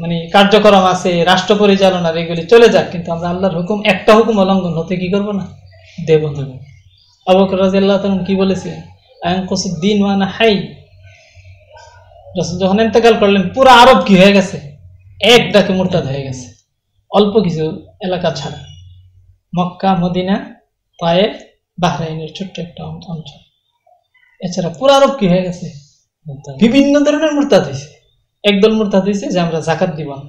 মানে কার্যক্রম আছে, রাষ্ট্র পরিচালনার, এগুলি চলে যাক, কিন্তু আমরা আল্লাহর হুকুম, একটা হুকুম অলঙ্ঘন হতে কি করব না? দেব না আবু রাজিয়াল্লাহ কি বলেছে? আয়ঙ্কসুদ্দিন ওয়ানা হাই। যখন ইন্তেকাল করলেন, পুরো আরব কি হয়ে গেছে? এক ডাকে মুরতাদ হয়ে গেছে। অল্প কিছু এলাকা ছাড়া। মক্কা, মদিনা পায়েফ বাহরাইনের ছোট্ট একটা অঞ্চল। এছাড়া পুরো আরব কি হয়ে গেছে? বিভিন্ন ধরনের মুরতাদ হয়েছে। একদল মুরতাদ হয়েছে যে আমরা জাকাত দিব না।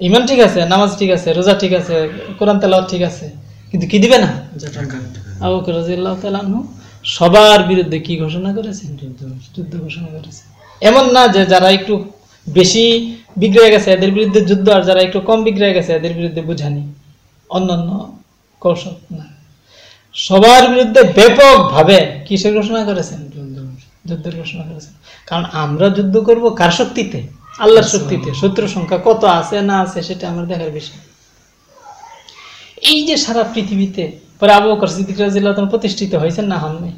ইমান ঠিক আছে, নামাজ ঠিক আছে, রোজা ঠিক আছে, কোরআন তেলাওয়াত ঠিক আছে, কিন্তু কি দিবে না? আবু বকর রাদিয়াল্লাহু তাআলা সবার বিরুদ্ধে কি ঘোষণা করেছেন যুদ্ধ ঘোষণা করেছেন এমন না যে যারা একটু বেশি বিগড়ে গেছে, এদের বিরুদ্ধে যুদ্ধ, আর যারা একটু কম বিগড়ে গেছে, এদের বিরুদ্ধে বুঝানি। অন্যান্য কৌশল? না। সবার বিরুদ্ধে ব্যাপকভাবে কিসের ঘোষণা করেছেন? যুদ্ধের ঘোষণা করেছেন। কারণ আমরা যুদ্ধ করব কার শক্তিতে? আল্লাহর শক্তিতে। শত্রু সংখ্যা কত আছে না আছে সেটা আমার দেখার বিষয়। এই যে সারা পৃথিবীতে পরে আবু বকর সিদ্দিক তাআলা প্রতিষ্ঠিত হয়েছেন না হন নাই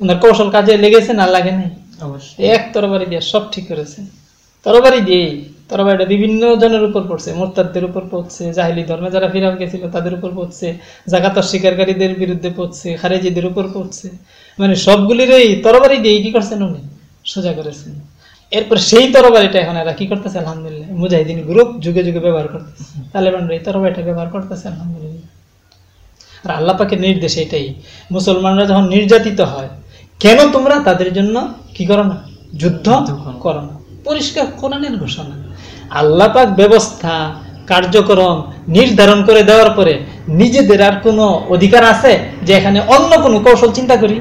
ওনার কৌশল কাজে লেগেছে না লাগে নাই? এক তরবারি দিয়ে সব ঠিক করেছে তরবারি দিয়েই তরবারিটা বিভিন্ন জনের উপর পড়ছে মোরতাদদের উপর পড়ছে জাহিলি ধর্মে যারা ফিরাও গেছিল তাদের উপর পড়ছে জাকাত স্বীকারকারীদের বিরুদ্ধে পড়ছে খারেজিদের উপর পড়ছে। মানে সবগুলিরই তরবারি দিয়েই কি করছেন উনি? সোজা করেছেন। এরপর সেই তরবারিটা এখন এরা কি করতেছে? আলহামদুলিল্লাহ মুজাহিদিন গ্রুপ যুগে যুগে ব্যবহার করতেছে। তালেবানরা এই তরবারিটা ব্যবহার করতেছে আলহামদুলিল্লাহ। আর আল্লাহ পাকের নির্দেশ এটাই মুসলমানরা যখন নির্যাতিত হয় কেন তোমরা তাদের জন্য কি করো না? যুদ্ধ। করো না। পরিষ্কার কোরআনের ঘোষণা। আল্লাহ পাক ব্যবস্থা কার্যক্রম নির্ধারণ করে দেওয়ার পরে নিজেদের আর কোনো অধিকার আছে যে এখানে অন্য কোনো কৌশল চিন্তা করি?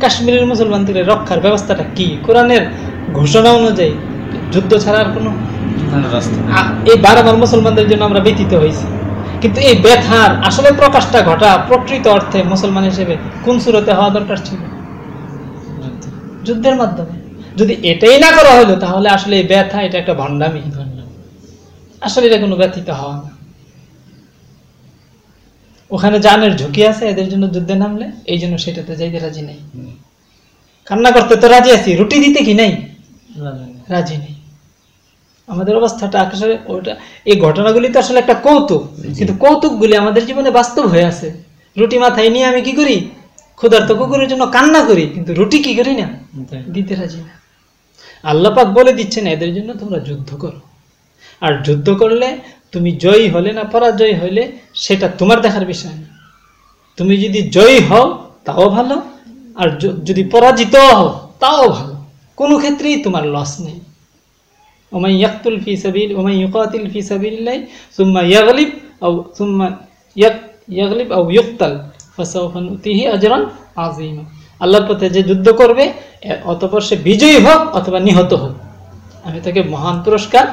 কাশ্মীরের মুসলমানদের রক্ষার ব্যবস্থাটা কি? কোরআনের ঘোষণা অনুযায়ী যুদ্ধ ছাড়া আর কোনো। এই বারবার মুসলমানদের জন্য আমরা ব্যতীত হয়েছি। কিন্তু এই ব্যথার আসলে প্রকাশটা ঘটা প্রকৃত অর্থে মুসলমান হিসেবে কোন সুরতে হওয়া দরকার ছিল? যুদ্ধের মাধ্যমে। যদি এটাই না করা হলো তাহলে আসলে এই ব্যথা এটা একটা ভণ্ডামি আসলে এটা কোনো ব্যথিত হওয়া না। ওখানে জানের ঝুঁকি আছে এদের জন্য যুদ্ধে নামলে এই জন্য সেটাতে যাইতে রাজি নেই। কান্না করতে তো রাজি আছি রুটি দিতে কি নাই? রাজি নেই। আমাদের অবস্থাটা আসলে ওটা এই ঘটনাগুলি তো আসলে একটা কৌতুক। কিন্তু কৌতুকগুলি আমাদের জীবনে বাস্তব হয়ে আছে। রুটি মাথায় নিয়ে আমি কি করি? ক্ষুধার্ত কুকুরের জন্য কান্না করি কিন্তু রুটি কি করি না? দিতে রাজি না। আল্লাহ পাক বলে দিচ্ছেন, এদের জন্য তোমরা যুদ্ধ করো। আর যুদ্ধ করলে তুমি জয়ী হলে না, পরাজয় হলে সেটা তোমার দেখার বিষয় না। তুমি যদি জয়ী হও, তাও ভালো, আর যদি পরাজিত হও, তাও ভালো। কোনো ক্ষেত্রেই তোমার লস নেই। ওমাই ইয়াকতুল ফি সাবিল, ওমাই ইউকাতিল ফি সাবিলিল্লাহ, সুম্মা ইয়াগলিব আও সুম্মা ইয়াক ইয়াগলিব আও ইউকতাল, ফাসাউফা নুতিহি আজরান আযীমা। আল্লাহর পথে যে যুদ্ধ করবে অতঃপর সে বিজয়ী হোক অথবা নিহত হোক। আমি তাকে মহান পুরস্কার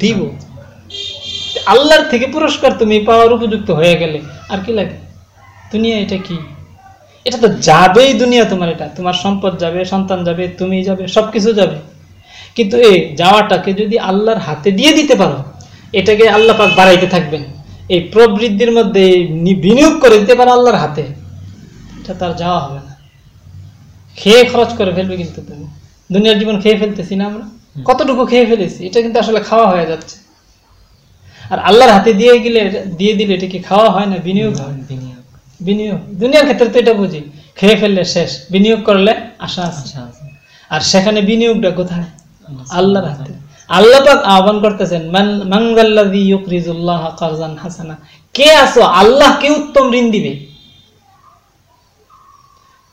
দিব। আল্লাহর থেকে পুরস্কার তুমি পাওয়ার উপযুক্ত হয়ে গেলে, আর কি লাগে? দুনিয়া এটা কি? এটা তো যাবেই দুনিয়া তোমার এটা। তোমার সম্পদ যাবে, সন্তান যাবে, তুমি যাবে সব কিছু যাবে। কিন্তু এই যাওয়াটাকে যদি আল্লাহর হাতে দিয়ে দিতে পারো, এটাকে আল্লাহ পাক বাড়াইতে থাকবেন। এই প্রবৃদ্ধির মধ্যে বিনিয়োগ করে দিতে পারো আল্লাহর হাতে। এটা তার যাওয়া হবে না। খেয়ে খরচ করে ফেলবে কিন্তু তুমি। দুনিয়ার জীবন খেয়ে ফেলতেছি না আমরা। কতটুকু খেয়ে ফেলেছি এটা কিন্তু আসলে খাওয়া হয়ে যাচ্ছে। আর আল্লাহর হাতে দিয়ে গেলে দিয়ে দিলে এটা কি খাওয়া হয় না বিনিয়োগ? হয় বিনিয়োগ। বিনিয়োগ। দুনিয়ার ক্ষেত্রে তো এটা বুঝি খেয়ে ফেললে শেষ বিনিয়োগ করলে আশা আছে। আশা আর সেখানে বিনিয়োগটা কোথায়? আল্লাহ আল্লাহর হাতে। আল্লাহ পাক আহ্বান করতেছেন মান মাঙ্গাল্লাযী ইউকরিজুল্লাহ কারজান হাসানা। কে আসো আল্লাহ কে উত্তম ঋণ দিবে?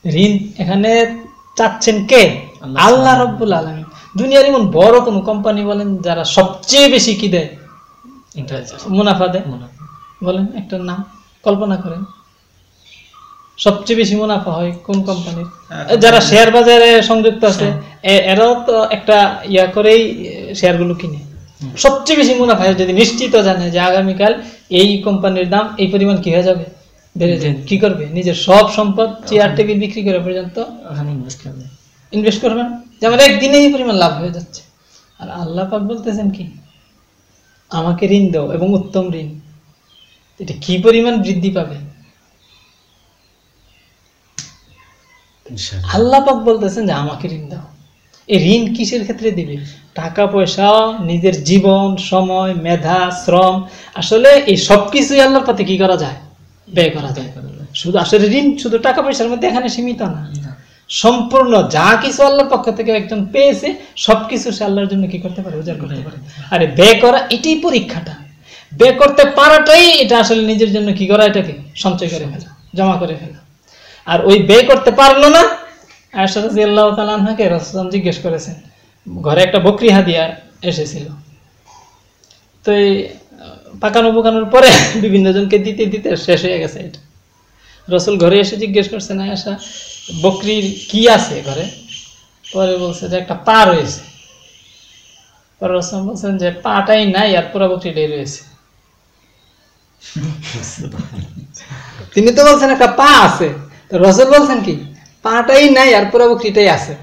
ঋণ এখানে চাচ্ছেন কে? আল্লাহ রব্বুল আলামিন। দুনিয়ার এমন বড় কোন কোম্পানি বলেন যারা সবচেয়ে বেশি কি দেয়? মুনাফা দেয়। বলেন একটা নাম কল্পনা করেন। সবচেয়ে বেশি মুনাফা হয় কোন কোম্পানির? যারা শেয়ার বাজারে সংযুক্ত আছে এ- এরাও তো একটা ইয়া করেই শেয়ারগুলো কিনে। সবচেয়ে বেশি মুনাফা হয় যদি নিশ্চিত জানে যে আগামীকাল এই কোম্পানির দাম এই পরিমাণ কি হয়ে যাবে? বেড়ে যাবে কি করবে? নিজের সব সম্পদ চেয়ার টেবিল বিক্রি করে পর্যন্ত ইনভেস্ট করবেন যেমন একদিনে এই পরিমাণ লাভ হয়ে যাচ্ছে। আর আল্লাহ পাক বলতেছেন কি? আমাকে ঋণ দাও এবং উত্তম ঋণ। এটা কি পরিমাণ বৃদ্ধি পাবে? আল্লাহ পাক বলতেছেন যে আমাকে ঋণ দাও। এই ঋণ কিসের ক্ষেত্রে দিবে? টাকা পয়সা নিজের জীবন সময় মেধা শ্রম। আসলে এই সব কিছুই আল্লাহর পথে কি করা যায়? ব্যয় করা যায়। শুধু আসলে ঋণ শুধু টাকা পয়সার মধ্যে এখানে সীমিত না। সম্পূর্ণ যা কিছু আল্লাহর পক্ষ থেকে একজন পেয়েছে সবকিছু সে আল্লাহর জন্য কি করতে পারে? উজাড় করতে পারে। আরে ব্যয় করা এটাই পরীক্ষাটা। ব্যয় করতে পারাটাই এটা আসলে নিজের জন্য কি করা? এটাকে সঞ্চয় করে ফেলা জমা করে ফেলা। আর ওই ব্যয় করতে পারল না আয়সা রাজি আল্লাহ তালাহাকে রসলাম জিজ্ঞেস করেছেন। ঘরে একটা বকরি হাদিয়া এসেছিল। তো পাকানো পোকানোর পরে বিভিন্ন জনকে দিতে দিতে শেষ হয়ে গেছে এটা। রসুল ঘরে এসে জিজ্ঞেস করছেন আয়সা বকরির কি আছে ঘরে? পরে বলছে যে একটা পা রয়েছে। পরে রসুল বলছেন যে পাটাই নাই আর পুরো বকরিটাই রয়েছে। তিনি তো বলছেন একটা পা আছে। তো রসুল বলছেন কি পাটাই নাই আর পুরো বকরিটাই আছে।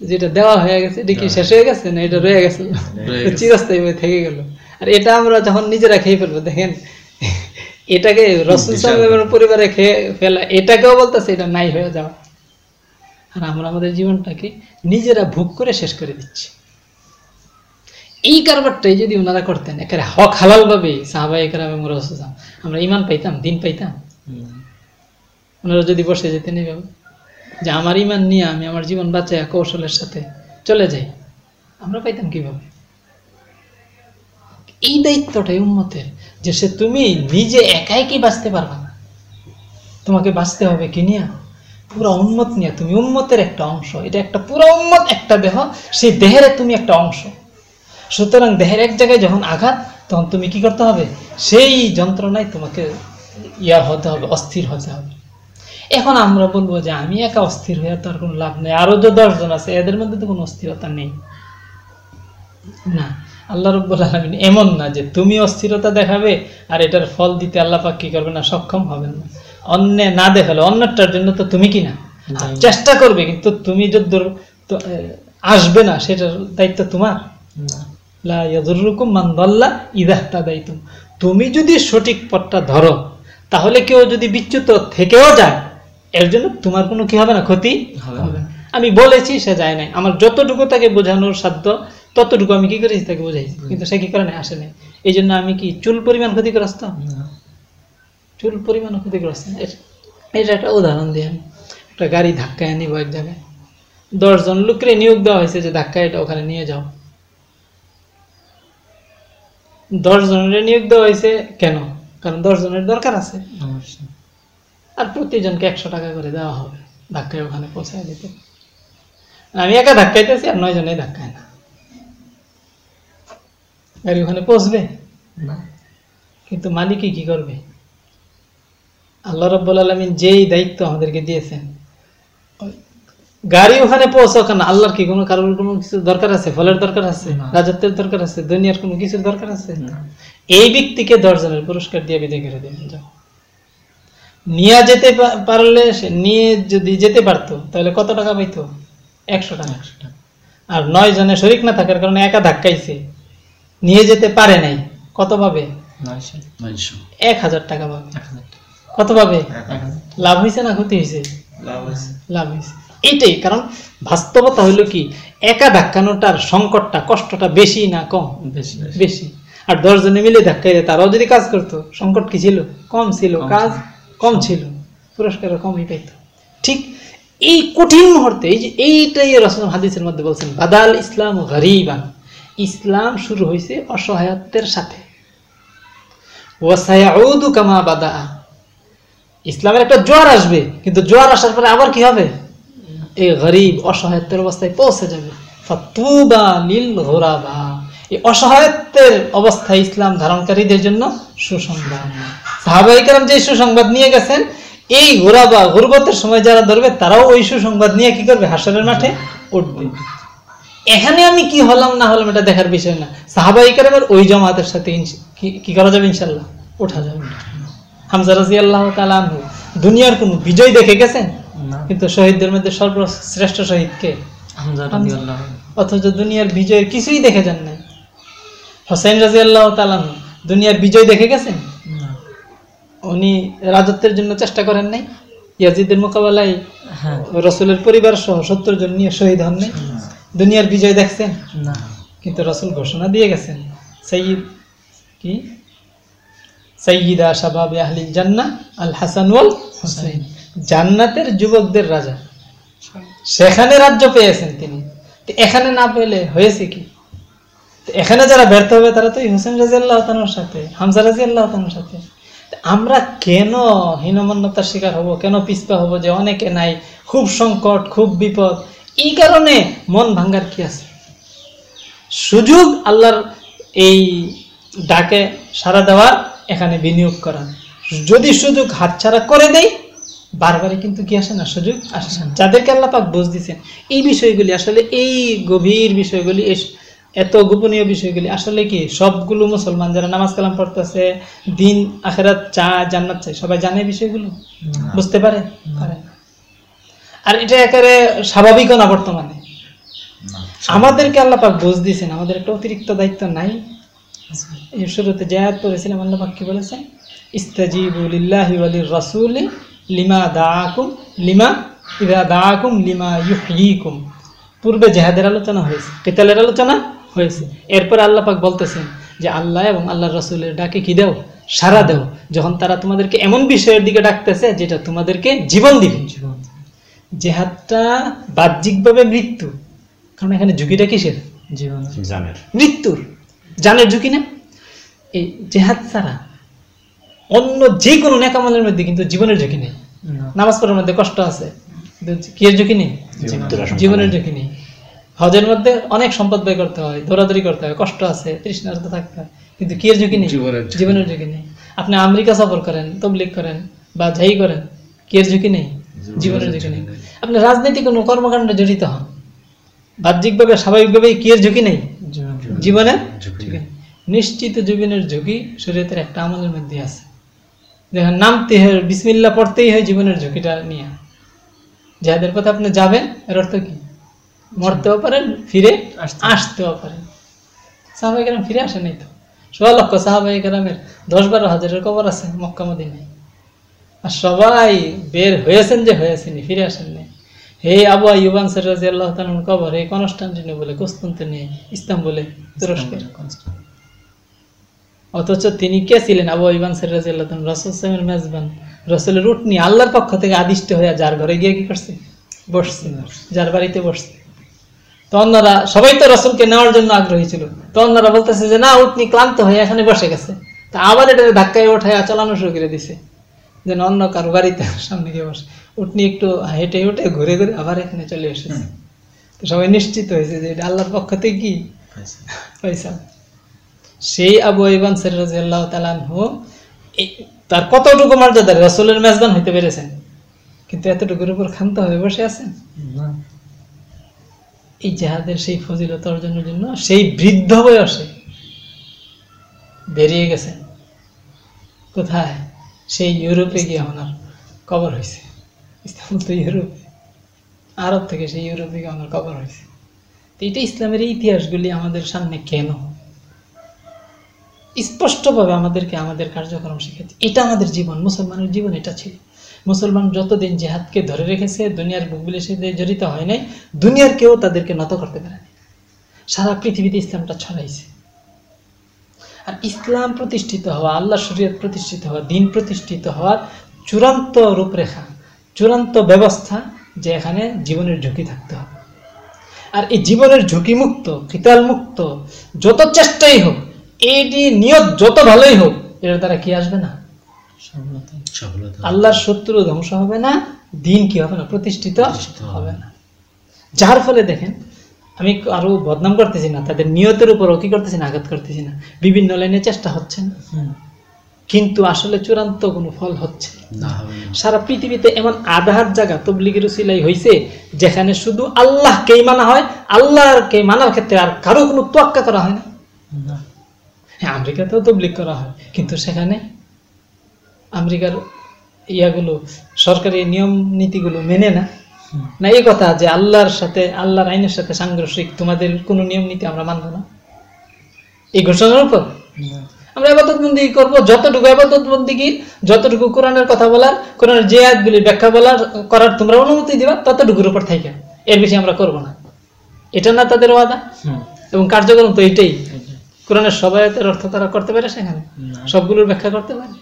যেটা দেওয়া হয়ে গেছে এটা কি শেষ হয়ে গেছে। না এটা রয়ে গেছে। চিরস্থায়ী হয়ে থেকে গেল। আর এটা আমরা যখন নিজেরা খেয়ে ফেলব দেখেন এটাকে রসুল। সাহেবের পরিবারে খেয়ে ফেলা এটাকেও বলতেছে এটা নাই হয়ে যাওয়া। আর আমরা আমাদের জীবনটাকে নিজেরা ভোগ করে শেষ করে দিচ্ছি। এই কারবারটাই যদি ওনারা করতেন একেবারে হক হালাল ভাবে সাহাবাই কারাম এবং রসুল আমরা ইমান পাইতাম দিন পাইতাম। ওনারা যদি বসে যেতেন এইভাবে যে আমার ইমান নিয়ে আমি আমার জীবন বাঁচাই কৌশলের সাথে চলে যাই আমরা পাইতাম কীভাবে? এই দায়িত্বটাই উন্মতের যে সে তুমি নিজে একাই কি বাঁচতে পারবে না? তোমাকে বাঁচতে হবে কি নিয়ে? পুরো উন্মত নিয়ে, তুমি উন্মতের একটা অংশ। এটা একটা পুরো উন্মত একটা দেহ, সেই দেহের তুমি একটা অংশ। সুতরাং দেহের এক জায়গায় যখন আঘাত, তখন তুমি কি করতে হবে? সেই যন্ত্রণায় তোমাকে ইয়া হতে হবে, অস্থির হতে হবে। এখন আমরা বলব যে আমি একা অস্থির হয়ে তো আর কোনো লাভ নেই। আরও যে দশজন আছে, এদের মধ্যে তো কোনো অস্থিরতা নেই। না। আল্লাহ রব্বুল আলমিন এমন না যে তুমি অস্থিরতা দেখাবে আর এটার ফল দিতে আল্লাহ পাক কি করবে না সক্ষম হবেন না। অন্য না দেখালে অন্যটার জন্য তো তুমি কি না? চেষ্টা করবে কিন্তু তুমি তো, আসবে না সেটার দায়িত্ব তোমার। না। মান দাল্লা ইদা তাদাইতুম তুমি যদি সঠিক পথটা ধরো তাহলে কেউ যদি বিচ্যুত থেকেও যায় এর জন্য তোমার কোনো কি হবে না ক্ষতি হবে হবে না। আমি বলেছি সে যায় নাই। আমার যতটুকু তাকে বোঝানোর সাধ্য ততটুকু আমি কি করেছি তাকে বোঝাইছি কিন্তু সে কি করে? নাই আসে নাই। এই জন্য আমি কি চুল পরিমাণ ক্ষতিগ্রস্ত? না। চুল পরিমাণ ক্ষতিগ্রস্ত। এটা একটা উদাহরণ দিয়ে আমি একটা গাড়ি ধাক্কায় নিব এক জায়গায়। দশজন লোকরে নিয়োগ দেওয়া হয়েছে যে ধাক্কায় এটা ওখানে নিয়ে যাও। দশজনের নিয়োগ দেওয়া হয়েছে কেন? কারণ দশ জনের দরকার আছে। আর প্রতিজনকে একশো টাকা করে দেওয়া হবে ধাক্কায় ওখানে পৌঁছায় দিতে। আমি একা ধাক্কাইতেছি আর নয় জনে ধাক্কায় না। গাড়ি ওখানে পৌঁছবে? না। কিন্তু মালিকই কি করবে? আল্লাহ রব্বুল আলমিন যেই দায়িত্ব আমাদেরকে দিয়েছেন গাড়ি ওখানে পৌঁছাক না আল্লাহর কি কোনো কারোর কোনো কিছু দরকার আছে? ফলের দরকার আছে? রাজত্বের দরকার আছে? দুনিয়ার কোনো কিছুর দরকার আছে? এই ব্যক্তিকে দশজনের পুরস্কার দিয়ে বিদায় করে দেবেন যাও। নিয়ে যেতে পারলে সে নিয়ে যদি যেতে পারতো তাহলে কত টাকা পাইতো? একশো টাকা। একশো টাকা। আর নয় জনে শরিক না থাকার কারণে একা ধাক্কাইছে। নিয়ে যেতে পারে নাই কত পাবে? এক হাজার টাকা পাবে। কত পাবে? লাভ হয়েছে না ক্ষতি হয়েছে? লাভ হয়েছে। এইটাই কারণ বাস্তবতা হইল কি একা ধাক্কানোটার সংকটটা কষ্টটা বেশি না কম? বেশি বেশি। আর দশ জনে মিলে ধাক্কাইলে তারাও যদি কাজ করতো সংকট কি ছিল? কম ছিল কাজ কম ছিল। পুরস্কার কমই পাইতো। ঠিক এই কঠিন মুহূর্তে এই যে এইটাই রসম হাদিসের মধ্যে বলছেন বাদাল ইসলাম গরিবান। ইসলাম শুরু হয়েছে অসহায়ত্বের সাথে। ওয়াসায়াউদু কামা বাদা ইসলামের একটা জোয়ার আসবে, কিন্তু জোয়ার আসার পরে আবার কি হবে? এই গরিব, অসহায়ত্বের অবস্থায় পৌঁছে যাবে। লিল ঘোরাবা। এই অসহায়ত্বের অবস্থায় ইসলাম ধারণকারীদের জন্য সুসংবাদ। সাহাবাহিকারাম যে সুসংবাদ নিয়ে গেছেন, এই ঘোরাবা গুরবতের সময় যারা ধরবে, তারাও ওই সুসংবাদ নিয়ে কি করবে? হাসরের মাঠে উঠবে। এখানে আমি কি হলাম না হলাম এটা দেখার বিষয় না। সাহাবাহিকারামের ওই জমাতের সাথে কি- করা যাবে ইনশাল্লাহ ওঠা যাবে হামজা রাজি আল্লাহ তালানহু দুনিয়ার কোনো বিজয় দেখে গেছেন? কিন্তু শহীদদের মধ্যে সর্বশ্রেষ্ঠ শহীদকে অথচ দুনিয়ার বিজয়ের কিছুই দেখে যান নাই। হোসেন রাজি আল্লাহ তালান দুনিয়ার বিজয় দেখে গেছেন? উনি রাজত্বের জন্য চেষ্টা করেন নাই? ইয়াজিদের মোকাবেলায় হ্যাঁ। রসুলের পরিবার সহ সত্তর জন নিয়ে শহীদ হন নাই? দুনিয়ার বিজয় দেখছেন? না। কিন্তু রসুল ঘোষণা দিয়ে গেছেন সঈদ কি? সঈদা শাবাব আহলিল জান্না আল হাসান ওয়াল হুসাইন। জান্নাতের যুবকদের রাজা। সেখানে রাজ্য পেয়েছেন তিনি। এখানে না পেলে হয়েছে কি? এখানে যারা ব্যর্থ হবে তারা তো হুসেন রাজি আল্লাহ তানোর সাথে হামজা রাজি আল্লাহ তানোর সাথে আমরা কেন হীনমন্যতার শিকার হব কেন পিছপা হব যে অনেকে নাই খুব সংকট খুব বিপদ। এই কারণে মন ভাঙ্গার কি আছে? সুযোগ আল্লাহর এই ডাকে সাড়া দেওয়ার এখানে বিনিয়োগ করা যদি সুযোগ হাতছাড়া করে দেয় বারবারই কিন্তু কি আসে না? সুযোগ আসে না। যাদেরকে আল্লাহ পাক বুঝ দিচ্ছেন এই বিষয়গুলি আসলে এই গভীর বিষয়গুলি এত গোপনীয় বিষয়গুলি আসলে কি? সবগুলো মুসলমান যারা নামাজ কালাম পড়তেছে দিন আখেরাত চা জান্নাত চাই সবাই জানে বিষয়গুলো? বুঝতে পারে? পারে। আর এটা একেবারে স্বাভাবিকও না বর্তমানে। আমাদেরকে আল্লাহ পাক বুঝ দিয়েছেন আমাদের একটা অতিরিক্ত দায়িত্ব নাই। শুরুতে যে আয়াত পড়েছিলাম আল্লাহ পাক কি বলেছেন? ইস্তাজিবু লিল্লাহি ওয়ালির রাসূলি লিমা দাআকুম লিমা ইদা দাআকুম লিমা ইউহয়িকুম পূর্বে জেহাদের আলোচনা হয়েছে কেতালের আলোচনা হয়েছে। এরপর আল্লাহ পাক বলতেছেন যে আল্লাহ এবং আল্লাহর রাসূলের ডাকে কি দেও? সারা দেও। যখন তারা তোমাদেরকে এমন বিষয়ের দিকে ডাকতেছে যেটা তোমাদেরকে জীবন দিবে। জীবন জেহাদটা বাহ্যিকভাবে মৃত্যু। কারণ এখানে ঝুঁকিটা কিসের? জীবন জানের। মৃত্যুর। জানের ঝুঁকি না? এই জেহাদ ছাড়া অন্য যে কোনো নেকামলের মধ্যে কিন্তু জীবনের ঝুঁকি নেই। নামাজ পড়ার মধ্যে কষ্ট আছে। কি ঝুঁকি নেই? জীবনের। ঝুঁকি নেই। হজের মধ্যে অনেক সম্পদ ব্যয় করতে হয় দৌড়াদৌড়ি করতে হয় কষ্ট আছে তৃষ্ণার্ত থাকতে হয়। কিন্তু কি ঝুঁকি নেই? জীবনের ঝুঁকি। নেই। আপনি আমেরিকা সফর করেন তবলিগ করেন বা যাই করেন কি ঝুঁকি নেই? জীবনের ঝুঁকি নেই। আপনি রাজনৈতিক কোনো কর্মকাণ্ডে জড়িত হন? বাহ্যিকভাবে স্বাভাবিকভাবে কি এর ঝুঁকি নেই? জীবন? জীবনের ঝুঁকি। নিশ্চিত জীবনের ঝুঁকি শরীয়তের একটা আমলের মধ্যে আছে। দেখেন নামতে হয় বিসমিল্লা পড়তেই হয় জীবনের ঝুঁকিটা নিয়ে। যাদের পথে আপনি যাবেন এর অর্থ কি? মরতেও পারেন ফিরে আসতে- আসতেও পারেন। সাহাবাই কেরাম ফিরে আসে নাই তো? সোয়া লক্ষ সাহাবাই কেরামের দশ বারো হাজারের কবর আছে মক্কা মদিনায়। আর সবাই বের হয়েছেন যে হয়েছেন ফিরে আসেননি হে আবু আইয়ুব আনসার রাজি আল্লাহ তালুর কবর এই কনস্টান্টিনে বলে কুস্তুন্তিনে ইস্তাম্বুলে তুরস্কের অথচ তিনি কে ছিলেন? আবু ইবান সিরাজ রসুল সালামের মেজবান। রসুলের উঠনি আল্লাহর পক্ষ থেকে আদিষ্ট হয়ে যার ঘরে গিয়ে কি করছে? বসছে। যার বাড়িতে বসছে। তো অন্যরা সবাই তো রসুলকে নেওয়ার জন্য আগ্রহী ছিল। তো অন্যরা বলতেছে যে না উঠনি ক্লান্ত হয়ে এখানে বসে গেছে। তা আবার এটা ধাক্কায় ওঠায় চালানো শুরু করে দিছে। যেন অন্য কারও বাড়িতে সামনে গিয়ে বসে। উঠনি একটু হেঁটে উঠে ঘুরে ঘুরে আবার এখানে চলে এসেছে। তো সবাই নিশ্চিত হয়েছে যে এটা আল্লাহর পক্ষ থেকে কি? পয়সা সেই আবু ইবান সিরাজ আল্লাহ তালানহু তার কতটুকু মর্যাদা রসুলের মেজবান হইতে পেরেছেন? কিন্তু এতটুকুর উপর ক্ষান্ত হয়ে বসে আছেন? না। এই জেহাদের সেই ফজিলত অর্জনের জন্য সেই বৃদ্ধ বয়সে বেরিয়ে গেছেন। কোথায়? সেই ইউরোপে গিয়ে ওনার কবর হয়েছে। ইসলাম তো ইউরোপে। আরব থেকে সেই ইউরোপে গিয়ে ওনার কবর হয়েছে। তো এটা ইসলামের ইতিহাসগুলি আমাদের সামনে কেন? স্পষ্টভাবে আমাদেরকে আমাদের কার্যক্রম শিখেছে এটা আমাদের জীবন, মুসলমানের জীবন এটা ছিল। মুসলমান যতদিন জেহাদকে ধরে রেখেছে, দুনিয়ার বুকগুলির সাথে জড়িত হয় নাই, দুনিয়ার কেউ তাদেরকে নত করতে পারেনি। সারা পৃথিবীতে ইসলামটা ছড়াইছে। আর ইসলাম প্রতিষ্ঠিত হওয়া আল্লাহ শরীয়ত প্রতিষ্ঠিত হওয়া দিন প্রতিষ্ঠিত হওয়ার চূড়ান্ত রূপরেখা চূড়ান্ত ব্যবস্থা যে এখানে জীবনের ঝুঁকি থাকতে হবে। আর এই জীবনের ঝুঁকি মুক্ত কিতাল মুক্ত যত চেষ্টাই হোক এইটি নিয়ত যত ভালোই হোক এর দ্বারা কি আসবে না? সফলতা। সফলতা। আল্লাহর শত্রু ধ্বংস হবে না দিন কি হবে না? প্রতিষ্ঠিত হবে না। যার ফলে দেখেন আমি আরও বদনাম করতেছি না তাদের নিয়তের উপরও কি করতেছি না আঘাত করতেছি না। বিভিন্ন লাইনে চেষ্টা হচ্ছে না। কিন্তু আসলে চূড়ান্ত কোনো ফল হচ্ছে। সারা পৃথিবীতে এমন আধার জায়গা তবলিগের উসিলাই হয়েছে যেখানে শুধু আল্লাহকেই মানা হয় আল্লাহকে মানার ক্ষেত্রে আর কারও কোনো তোয়াক্কা করা হয় না। হ্যাঁ আমেরিকাতেও তবলিগ করা হয় কিন্তু সেখানে আমেরিকার ইয়াগুলো সরকারি নিয়ম নীতিগুলো মেনে না। না এই কথা যে আল্লাহর সাথে আল্লাহর আইনের সাথে সাংঘর্ষিক তোমাদের কোনো নিয়ম নীতি আমরা মানব না। এই ঘোষণার উপর? আমরা আবাদত বন্দি করব যতটুকু আবাদত বন্দি যতটুকু কোরআনের কথা বলার কোরআনের যে আয়াতগুলি ব্যাখ্যা বলার করার তোমরা অনুমতি দিবা ততটুকুর উপর থাকে এর বেশি আমরা করব না। এটা না তাদের ওয়াদা? এবং কার্যক্রম তো এটাই। কোরআনের সবাইতের অর্থ তারা করতে পারে সেখানে? না। সবগুলোর ব্যাখ্যা করতে পারে?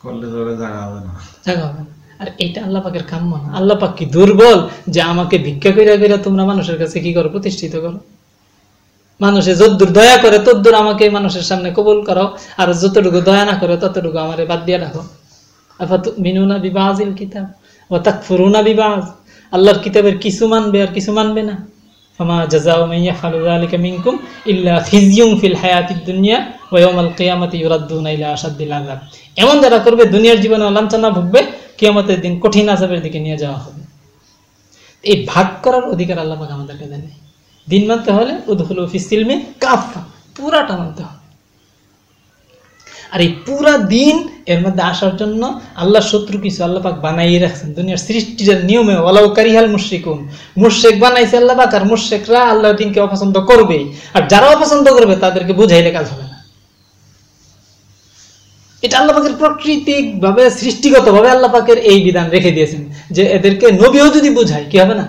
করলে জায়গা হবে না। জায়গা হবে না। আর এটা আল্লাহ পাকের কাম্য না। আল্লাহ পাক কি দুর্বল যে আমাকে ভিক্ষা কইরা কইরা তোমরা মানুষের কাছে কি করো? প্রতিষ্ঠিত করো। মানুষে যদ্দূর দয়া করে, তদ্দূর আমাকে মানুষের সামনে কবুল করো। আর যতটুকু দয়া না করে, ততটুকু আমারে বাদ দিয়ে রাখো। মিনুনা বিবাজিল কিতাব ও তাকফুরুনা বিবাজ। আল্লাহর কিতাবের কিছু মানবে আর কিছু মানবে না। ফামা জাযাউ মান ইয়াফআলু যালিকা মিনকুম ইল্লা খিজিয়ুম ফিল হায়াতিদ দুনিয়া। ওয়া ইয়াউমাল কিয়ামাতি ইউরাদ্দুনা ইলা আশাদ্দিল আযাব। এমন যারা করবে, দুনিয়ার জীবনে লাঞ্ছনা ভুগবে, কিয়ামতের দিন কঠিন আযাবের দিকে নিয়ে যাওয়া হবে। এই ভাগ করার অধিকার আল্লাহ আমাদেরকে দেন দিন মানতে হলে উদহুল ফিসিলমে কাফা পুরাটা মানতে হবে। আর এই পুরা দিন এর মধ্যে আসার জন্য আল্লাহ শত্রু কিছু আল্লাহ পাক বানাইয়ে রাখছেন। দুনিয়ার সৃষ্টির নিয়মে ওলাও কারিহাল মুশ্রিকুন। মুশ্রেক বানাইছে আল্লাহ পাক আর মুশ্রেকরা আল্লাহ দিনকে অপছন্দ করবে আর যারা অপছন্দ করবে তাদেরকে বুঝাইলে কাজ হবে না। এটা আল্লাহ পাকের প্রাকৃতিক ভাবে সৃষ্টিগত ভাবে আল্লাহ পাকের এই বিধান রেখে দিয়েছেন যে এদেরকে নবীও যদি বুঝায় কি হবে না?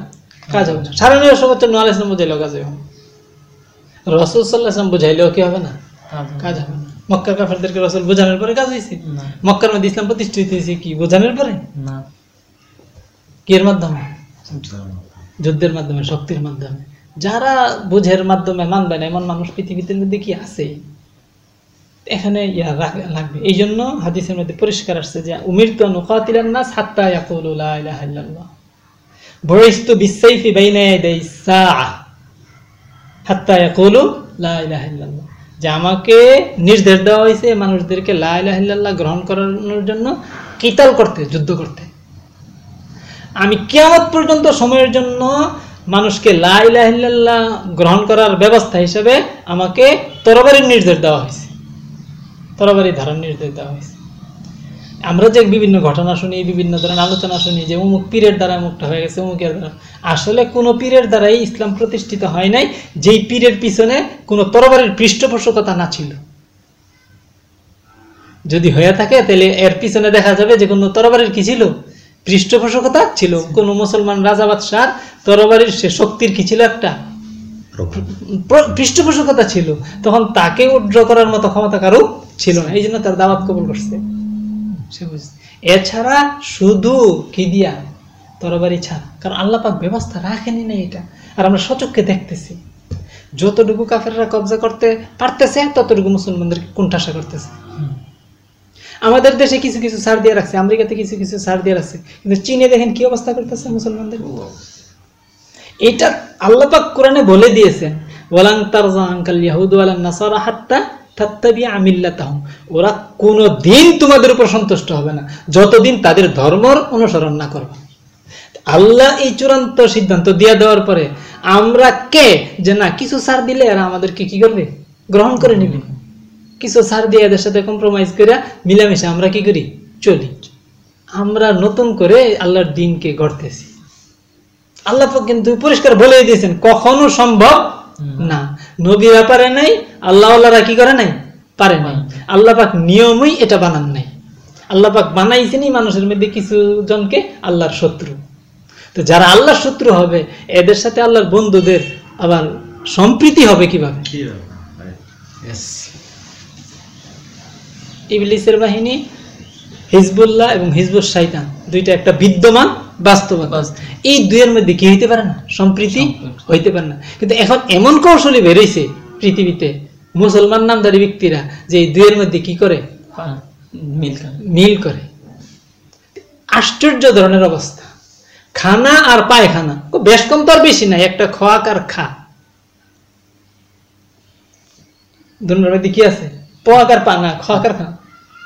কাজ হবে না। সারা নবী সর্বোচ্চ নোয়াল ইসলাম বুঝাইলেও কাজ হবে না। রসুল সাল্লাহ ইসলাম বুঝাইলেও কি হবে না? কাজ হবে না। মক্কার কাফেরদেরকে রসুল বোঝানোর পরে কাজ হয়েছে মক্কার মধ্যে ইসলাম প্রতিষ্ঠিত হয়েছে কি বোঝানোর পরে? না। মাধ্যমে। যুদ্ধের মাধ্যমে শক্তির মাধ্যমে। যারা বুঝের মাধ্যমে মানবে না এমন মানুষ পৃথিবীতে মধ্যে কি আছে? এখানে ইয়া লাগবে। এই জন্য হাদিসের মধ্যে পরিষ্কার আসছে যে উমির তো নুকাতিলান নাস হাত্তা ইয়াকুলু লা ইলাহা ইল্লাল্লাহ। বুইস্তু বিসাইফি হাত্তা ইয়াকুলু লা যে আমাকে নির্দেশ দেওয়া হয়েছে মানুষদেরকে লা গ্রহণ করানোর জন্য কিতাল করতে, যুদ্ধ করতে। আমি কিয়ামত পর্যন্ত সময়ের জন্য মানুষকে লা গ্রহণ করার ব্যবস্থা হিসেবে আমাকে তরবারির নির্দেশ দেওয়া হয়েছে। তরবারি ধারার নির্দেশ দেওয়া হয়েছে। আমরা যে বিভিন্ন ঘটনা শুনি বিভিন্ন ধরনের আলোচনা শুনি যে অমুক পীরের দ্বারা মুখটা হয়ে গেছে অমুকের দ্বারা। আসলে কোনো পীরের দ্বারাই ইসলাম প্রতিষ্ঠিত হয় নাই যেই পীরের পিছনে কোনো তরবারির পৃষ্ঠপোষকতা না ছিল। যদি হয়ে থাকে তাহলে এর পিছনে দেখা যাবে যে কোনো তরবারির কি ছিল? পৃষ্ঠপোষকতা ছিল। কোনো মুসলমান রাজা বাদশার তরবারির সে শক্তির কি ছিল একটা? পৃষ্ঠপোষকতা ছিল। তখন তাকে উড্র করার মতো ক্ষমতা কারও ছিল না এই জন্য তার দাওয়াত কবুল করছে। সে বুঝছে। এছাড়া শুধু কি দিয়া? তরবারি ছাড়া। কারণ আল্লাহ পাক ব্যবস্থা রাখেনি না এটা। আর আমরা সচক্ষে দেখতেছি। যতটুকু কাফেররা কবজা করতে পারতেছে, ততটুকু মুসলমানদেরকে কুণ্ঠাসা করতেছে। আমাদের দেশে কিছু কিছু সার দিয়ে রাখছে, আমেরিকাতে কিছু কিছু সার দিয়ে রাখছে। কিন্তু চীনে দেখেন কি অবস্থা করতেছে মুসলমানদের? এটা আল্লাপাক কোরআনে বলে দিয়েছেন ওয়ালাং তারজা আনকাল ইয়াহুদ ওয়ালান নাসারা হাত্তা তাত্তাবি আমিল্লাতাহুম ওরা কোনো দিন তোমাদের উপর সন্তুষ্ট হবে না। যতদিন তাদের ধর্মর অনুসরণ না করবে। আল্লাহ এই চূড়ান্ত সিদ্ধান্ত দিয়ে দেওয়ার পরে আমরা কে? যে না, কিছু ছাড় দিলে এরা আমাদেরকে কি করবে? গ্রহণ করে নিবে। কিছু ছাড় দিয়ে এদের সাথে কম্প্রোমাইজ করে মিলামিশে আমরা কি করি? চলি। আমরা নতুন করে আল্লাহর দিনকে গড়তেছি। আল্লাহ কিন্তু পরিষ্কার বলে দিয়েছেন, কখনো সম্ভব না। নবী ব্যাপারে নাই আল্লাহ আল্লাহরা কি করে নাই? পারে নাই। আল্লাহ পাক নিয়মই এটা বানান নাই। আল্লাহ পাক বানাইছেনই মানুষের মধ্যে কিছু জনকে আল্লাহর শত্রু। তো যারা আল্লাহর শত্রু হবে এদের সাথে আল্লাহর বন্ধুদের আবার সম্প্রীতি হবে কীভাবে. ইবলিসের বাহিনী হিজবুল্লাহ এবং হিজবুল শাইতান দুইটা একটা বিদ্যমান বাস্তবতা। এই দুইয়ের মধ্যে কি হইতে পারে না সম্প্রীতি হইতে পারে না। কিন্তু এখন এমন কৌশলী বেরোইছে পৃথিবীতে মুসলমান নামধারী ব্যক্তিরা যে এই দুইয়ের মধ্যে কি করে? মিল করে। আশ্চর্য ধরনের অবস্থা। খানা আর পায়খানা বেশ কম তো আর বেশি নাই একটা খোয়াক আর খা। দুটোর মধ্যে কি আছে? পোয়াক আর পানা খোয়াক আর খা।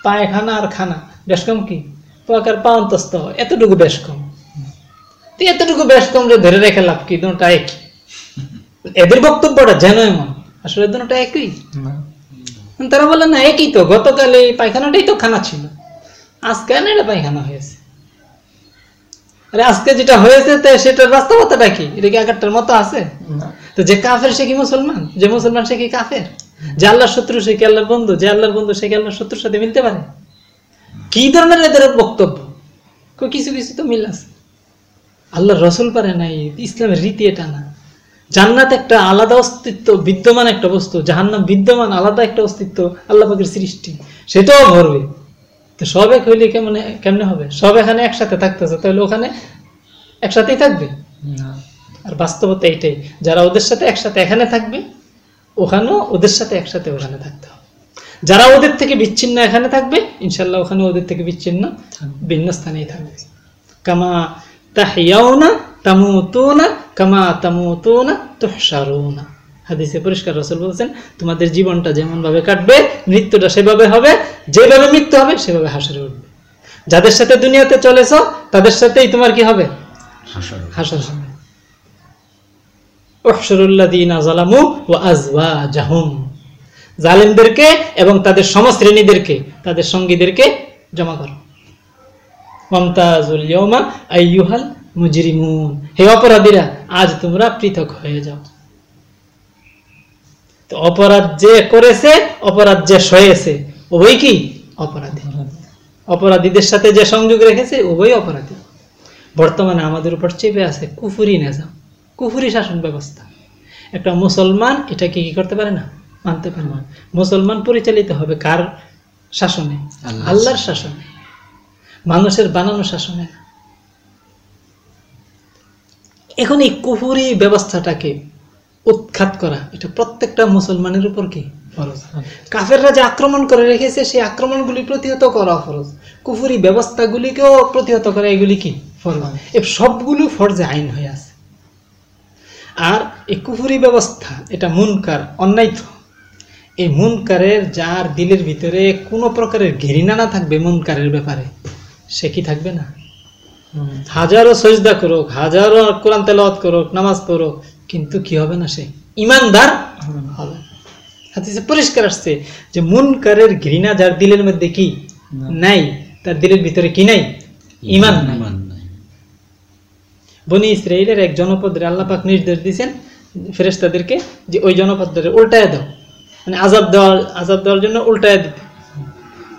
পায়খানা আর খানা বেশ কম কি? পোয়াক আর পা অন্তস্থ এতটুকু বেশ কম। তো এতটুকু বেশ কম যে ধরে রেখে লাভ কি? দুটা একই এদের বক্তব্যটা যেন এমন। আসলে দুটা একই। তারা বলে না একই তো। গতকাল এই পায়খানাটাই তো খানা ছিল। আজকে না এটা পায়খানা হয়েছে। আরে আজকে যেটা হয়েছে তো সেটার বাস্তবতাটা কি? এটা কি আগেরটার মতো আছে? তো যে কাফের সে কি মুসলমান? যে মুসলমান সে কি কাফের? যে আল্লাহর শত্রু সে কি আল্লাহর বন্ধু? যে আল্লাহর বন্ধু সে কি আল্লাহর শত্রুর সাথে মিলতে পারে? কি ধরনের এদের বক্তব্য? কিছু কিছু তো মিল আছে। আল্লাহর রসুল পারে নাই ইসলামের রীতি এটা না। জান্নাত একটা আলাদা অস্তিত্ব বিদ্যমান একটা বস্তু জাহান্নাম বিদ্যমান আলাদা একটা অস্তিত্ব আল্লাহ পাকের সৃষ্টি। সেটাও ভরবে। তো সব এক হইলে কেমন কেমনে হবে? সব এখানে একসাথে থাকতেছে তাহলে ওখানে একসাথেই থাকবে? আর বাস্তবতা এইটাই যারা ওদের সাথে একসাথে এখানে থাকবে ওখানেও ওদের সাথে একসাথে ওখানে থাকতে হবে। যারা ওদের থেকে বিচ্ছিন্ন এখানে থাকবে ইনশাল্লাহ ওখানে ওদের থেকে বিচ্ছিন্ন ভিন্ন স্থানেই থাকবে। কামা তাহিয়াউনা তামুতুনা কামা তামুতুনা তুহশারুনা হাদিসে পরিষ্কার রসুল বলছেন তোমাদের জীবনটা যেমন ভাবে কাটবে মৃত্যুটা সেভাবে হবে যেভাবে মৃত্যু হবে সেভাবে হাসরে উঠবে। যাদের সাথে দুনিয়াতে চলেছ তাদের সাথেই তোমার কি হবে? হাসার হবে। জালিমদেরকে এবং তাদের সমশ্রেণীদেরকে তাদের সঙ্গীদেরকে জমা করো। মমতাজুল ইয়মা আইয়ুহাল মুজরিমুন হে অপরাধীরা আজ তোমরা পৃথক হয়ে যাও। তো অপরাধ যে করেছে অপরাধ যে সয়েছে ওই কি অপরাধী? অপরাধীদের সাথে যে সংযোগ রেখেছে উভয় অপরাধী। বর্তমানে আমাদের উপর চেপে আছে কুফুরি নেজাম কুফুরি শাসন ব্যবস্থা। একটা মুসলমান এটাকে কি করতে পারে না? মানতে পারে না। মুসলমান পরিচালিত হবে কার শাসনে? আল্লাহর শাসনে। মানুষের বানানো শাসনে। না এখন এই কুফুরি ব্যবস্থাটাকে উৎখাত করা এটা প্রত্যেকটা মুসলমানের উপর কি? ফরজ। কাফেররা যে আক্রমণ করে রেখেছে সেই আক্রমণগুলি প্রতিহত করা ফরজ। কুফুরি ব্যবস্থাগুলিকেও প্রতিহত করা এগুলি কি? ফরজ। এই সবগুলো ফরজে আইন হয়ে আছে। আর এই কুফুরি ব্যবস্থা এটা মুনকার অন্যায় তো এই মুনকারের যার দিলের ভিতরে কোনো প্রকারের ঘৃণা না থাকবে মুনকারের ব্যাপারে। সে কি থাকবে না? হাজারো সজদা করুক হাজারো কোরআন তেলাওয়াত করুক নামাজ পড়ুক কিন্তু কি হবে না সে? ইমানদার হবে। হাদিসে পরিষ্কার আসছে যে মুনকারের ঘৃণা যার দিলের মধ্যে কি? নাই। তার দিলের ভিতরে কি নাই? ইমান নাই। বনি ইসরায়েলের এক জনপদের আল্লাহ পাক নির্দেশ দিয়েছেন ফেরেশতাদেরকে যে ওই জনপদের উল্টায় দাও। মানে আজাব দেওয়ার আজাব দেওয়ার জন্য উল্টায় দিতে।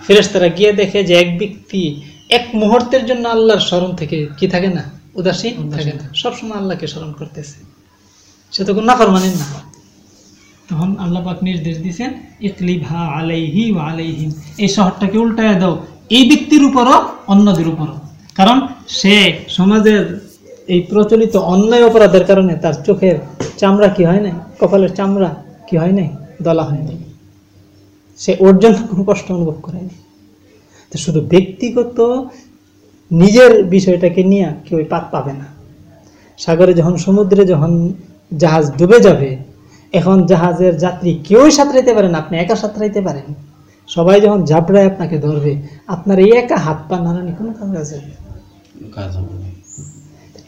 ফেরেশতারা গিয়ে দেখে যে এক ব্যক্তি এক মুহূর্তের জন্য আল্লাহর স্মরণ থেকে কি থাকে না? উদাসীন থাকে না। সবসময় আল্লাহকে স্মরণ করতেছে। সে তো কোনো নাফরমানের না। তখন আল্লাহ পাক নির্দেশ দিয়েছেন ইকলিভা আলাইহি ওয়া আলাইহিম। এই শহরটাকে উল্টায় দাও। এই ব্যক্তির উপরও অন্যদের উপরও। কারণ সে সমাজের এই প্রচলিত অন্যায় অপরাধের কারণে তার চোখের চামড়া কি হয় নাই? কপালের চামড়া কি হয় নাই? দলা হয় নাই। সে ওর জন্য কোনো কষ্ট অনুভব করেনি তো শুধু ব্যক্তিগত নিজের বিষয়টাকে নিয়ে কেউ পাত পাবে না। সাগরে যখন সমুদ্রে যখন জাহাজ ডুবে যাবে এখন জাহাজের যাত্রী কেউই সাঁতরাইতে পারেন আপনি একা সাঁতরাইতে পারেন। সবাই যখন ঝাপড়ায় আপনাকে ধরবে আপনার এই একা হাত পা নাড়ানি কোনো কাজ আছে।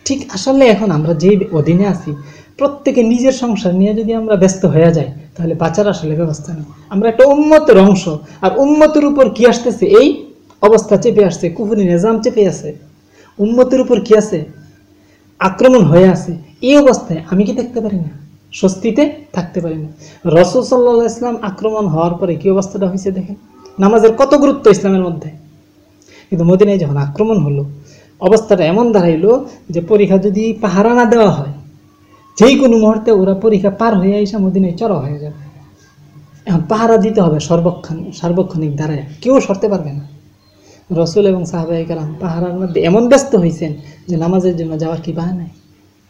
ঠিক আসলে এখন আমরা যেই অধীনে আছি প্রত্যেকে নিজের সংসার নিয়ে যদি আমরা ব্যস্ত হয়ে যাই তাহলে বাঁচার আসলে ব্যবস্থা নেই। আমরা একটা উন্মতের অংশ আর উন্মতের উপর কি আসতেছে? এই অবস্থা চেপে আসছে, কুফুরি নিজাম চেপে আছে উন্মতের উপর কি আছে? আক্রমণ হয়ে আছে, এই অবস্থায় আমি কি দেখতে পারি না? স্বস্তিতে থাকতে পারি না। রসুল সাল্লাহ ইসলাম আক্রমণ হওয়ার পরে কি অবস্থাটা হয়েছে দেখেন? নামাজের কত গুরুত্ব ইসলামের মধ্যে। কিন্তু মদিনায় যখন আক্রমণ হলো, অবস্থাটা এমন দাঁড়াইলো যে পরীক্ষা যদি পাহারা না দেওয়া হয়, যেই কোনো মুহূর্তে ওরা পরীক্ষা পার হয়ে এসে মদিনায় চড়া হয়ে যাবে। এখন পাহারা দিতে হবে সর্বক্ষণ সার্বক্ষণিক দাঁড়ায় কেউ সরতে পারবে না। রসুল এবং সাহাবাই কালাম পাহারার মধ্যে এমন ব্যস্ত হয়েছেন যে নামাজের জন্য যাওয়ার কি বাহার নাই?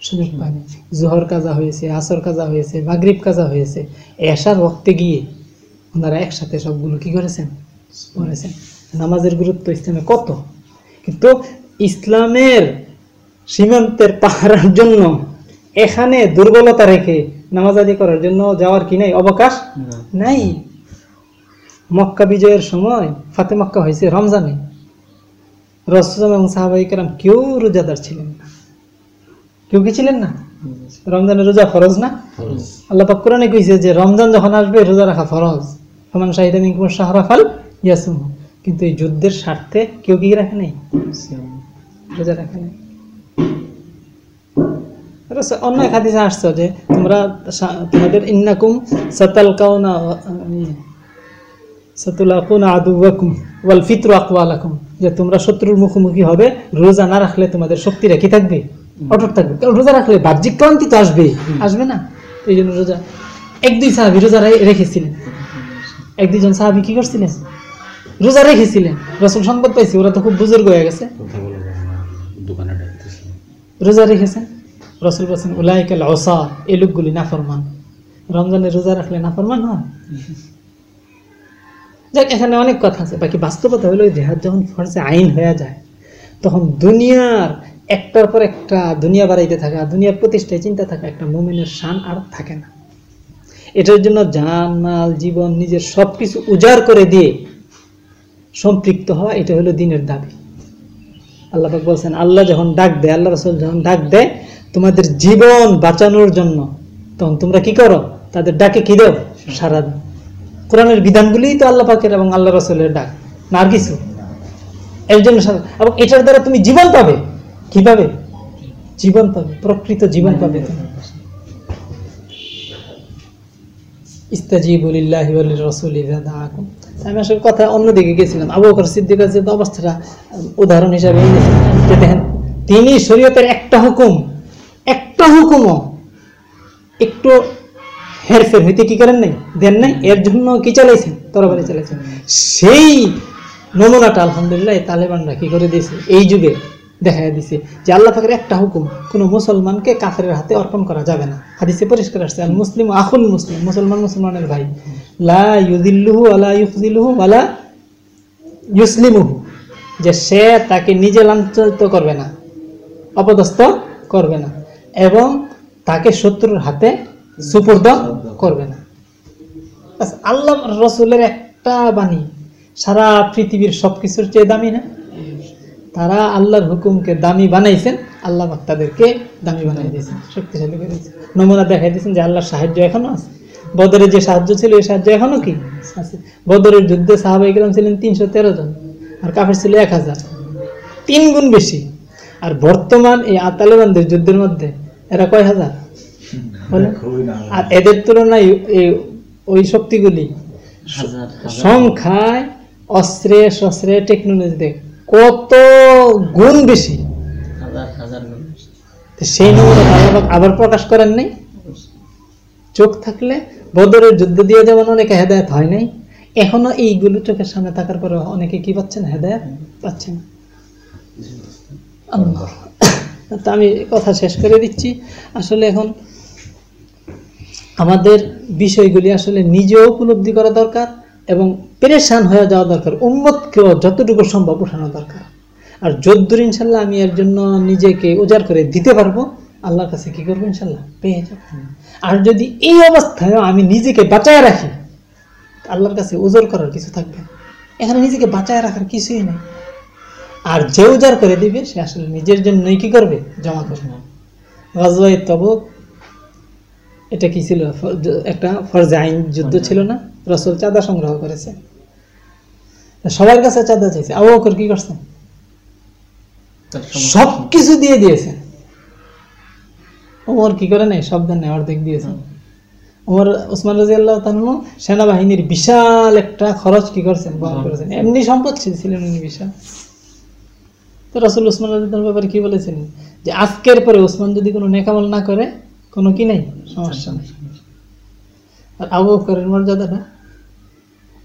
সুযোগ পায়নি। জোহর কাজা হয়েছে আসর কাজা হয়েছে মাগরিব কাজা হয়েছে এশার রক্তে গিয়ে ওনারা একসাথে সবগুলো কি করেছেন? করেছেন নামাজের গুরুত্ব ইসলামে কত? কিন্তু ইসলামের সীমান্তের পাহারার জন্য এখানে দুর্বলতা রেখে নামাজ আদি করার জন্য যাওয়ার কি নাই? অবকাশ নাই। মক্কা বিজয়ের সময় ফাতে মক্কা হয়েছে রমজানে। রসুল এবং সাহাবাই কালাম কেউ রোজাদার ছিলেন না। কেউ কি ছিলেন না? রমজানের রোজা ফরজ না? আল্লাহ পাক কোরআনে কইছে যে রমজান যখন আসবে রোজা রাখা ফরজ। ফমান শাহিদা মিনকুম শাহরা ফাল ইয়াসুম কিন্তু এই যুদ্ধের স্বার্থে কেউ কি রাখে নাই? রোজা রাখে নাই। অন্য এক হাদিসে আসছো যে তোমরা তোমাদের ইন্নাকুম সাতালকাউনা সাতুলাকুনা আদুওয়াকুম। ওয়াল ফিতরু আকওয়ালাকুম যে তোমরা শত্রুর মুখোমুখি হবে রোজা না রাখলে তোমাদের শক্তি রাখি থাকবে অটুট থাকবে। কারণ রোজা রাখলে বাহ্যিক ক্লান্তি তো আসবে আসবে না? এই জন্য রোজা এক দুই সাহাবি রোজা রেখেছিলেন। এক দুইজন সাহাবি কি করছিলেন? রোজা রেখেছিলেন। রসুল সংবাদ পাইছি ওরা তো খুব বুজুর্গ হয়ে গেছে। রোজা রেখেছেন? রসুল বলছেন উলাইকাল অসা এই লোকগুলি নাফরমান। রমজানে রোজা রাখলে নাফরমান হয়? যাক, এখানে অনেক কথা আছে। বাকি বাস্তবতা হলো জেহাদ যখন ফরজে আইন হয়ে যায়, তখন দুনিয়ার একটার পর একটা দুনিয়া বাড়াইতে থাকা, দুনিয়ার প্রতিষ্ঠায় চিন্তা থাকা একটা মোমেনের শান আর থাকে না। এটার জন্য জান, মাল, জীবন, নিজের সব কিছু উজাড় করে দিয়ে সম্পৃক্ত হওয়া, এটা হলো দিনের দাবি। আল্লাহ বলছেন, আল্লাহ যখন ডাক দেয়, আল্লাহ রসুল যখন ডাক দেয়, তোমাদের জীবন বাঁচানোর জন্য, তখন তোমরা কি করো? তাদের ডাকে কি দাও? সারা দাও। কোরআনের বিধানগুলিই তো আল্লাহ পাকের এবং আল্লাহ রসুলের ডাক, না আর কিছু? এর জন্য এবং এটার দ্বারা তুমি জীবন পাবে। কি পাবে জীবন পাবে, প্রকৃত জীবন পাবে রাসূলি আমি আসলে কথা অন্যদিকে গেছিলাম। আবু যে অবস্থাটা উদাহরণ হিসাবে দেখেন, তিনি শরীয়তের একটা হুকুম, একটা হুকুমও একটু হেরফের হইতে কি করেন নাই? দেন নাই? এর জন্য কি চালাইছেন? তরবারি চালাইছেন। সেই নমুনাটা আলহামদুলিল্লাহ তালেবানরা কি করে দিয়েছে? এই যুগে দেখা দিছে যে আল্লাহ পাকের একটা হুকুম, কোনো মুসলমানকে কাফেরের হাতে অর্পণ করা যাবে না। হাদিসে পরিষ্কার আসছে আল মুসলিম আখুল মুসলিম, মুসলমান মুসলমানের ভাই। লা ইউদিল্লুহু আলা ইউফদিলুহু আলা ইউসলিমুহু। যে সে তাকে নিজে লাঞ্ছিত করবে না, অপদস্থ করবে না। এবং তাকে শত্রুর হাতে সুপর্দ করবে না। আল্লাহ রসুলের একটা বাণী, সারা পৃথিবীর সব কিছুর চেয়ে দামি না? তারা আল্লাহর হুকুমকে দামি বানাইছেন, আল্লাহ তাদেরকে দামি বানাই দিয়েছেন, শক্তিশালী করে দিয়েছেন। নমুনা দেখাই দিয়েছেন যে আল্লাহর সাহায্য এখনও আছে। বদরের যে সাহায্য ছিল, এই সাহায্য এখনও কি? আছে। বদরের যুদ্ধে সাহাবাই গ্রাম ছিলেন তিনশো তেরো জন, আর কাফের ছিল এক হাজার। তিন গুণ বেশি। আর বর্তমান এই আতালেবানদের যুদ্ধের মধ্যে এরা কয় হাজার? আর এদের তুলনায় এই ওই শক্তিগুলি হাজার হাজার। সংখ্যায় অস্ত্রে শস্ত্রে টেকনোলজিতে কত গুণ বেশি। সেই নমুনা আবার প্রকাশ করেন নাই। চোখ থাকলে বদরের যুদ্ধ দিয়ে যেমন অনেকে হেদায়ত হয় নাই এখনও এইগুলো চোখের সামনে থাকার পরে অনেকে কি পাচ্ছেন? হেদায়ত পাচ্ছেন। আল্লাহ। তো আমি কথা শেষ করে দিচ্ছি। আসলে এখন আমাদের বিষয়গুলি আসলে নিজেও উপলব্ধি করা দরকার এবং পেরেশান হয়ে যাওয়া দরকার, উম্মতকেও যতটুকু সম্ভব উঠানো দরকার। আর যদ্দুর ইনশাল্লাহ আমি এর জন্য নিজেকে উজাড় করে দিতে পারব, আল্লাহর কাছে কি করব ইনশাল্লাহ? পেয়ে যাব। আর যদি এই অবস্থায় আমি নিজেকে বাঁচায় রাখি আল্লাহর কাছে উজোর করার কিছু থাকবে। এখানে নিজেকে বাঁচায় রাখার কিছুই নেই। আর যে উজাড় করে দিবে, সে আসলে নিজের জন্যই কি করবে? জমা করবে গজওয়াই তবক এটা কি ছিল? একটা ফরজে আইন যুদ্ধ ছিল না? রসুল চাঁদা সংগ্রহ করেছে। সবার কাছে চাঁদা চাইছে। আবু বকর কি করছেন তার সব কিছু দিয়ে দিয়েছেন ওমর কি করে নাই? সব দেন নাই অর্ধেক দিয়েছেন ওমর ওসমান রাজি আল্লাহ সেনাবাহিনীর বিশাল একটা খরচ কি করছেন বহন করেছেন এমনি সম্পদ ছিল- ছিলেন উনি বিশাল। তো রসুল ওসমান রাজিদের ব্যাপারে কি বলেছেন? যে আজকের পরে ওসমান যদি কোনো নেকামল না করে কোনো কি নাই? সমস্যা নেই আর আবু বকরের মর্যাদাটা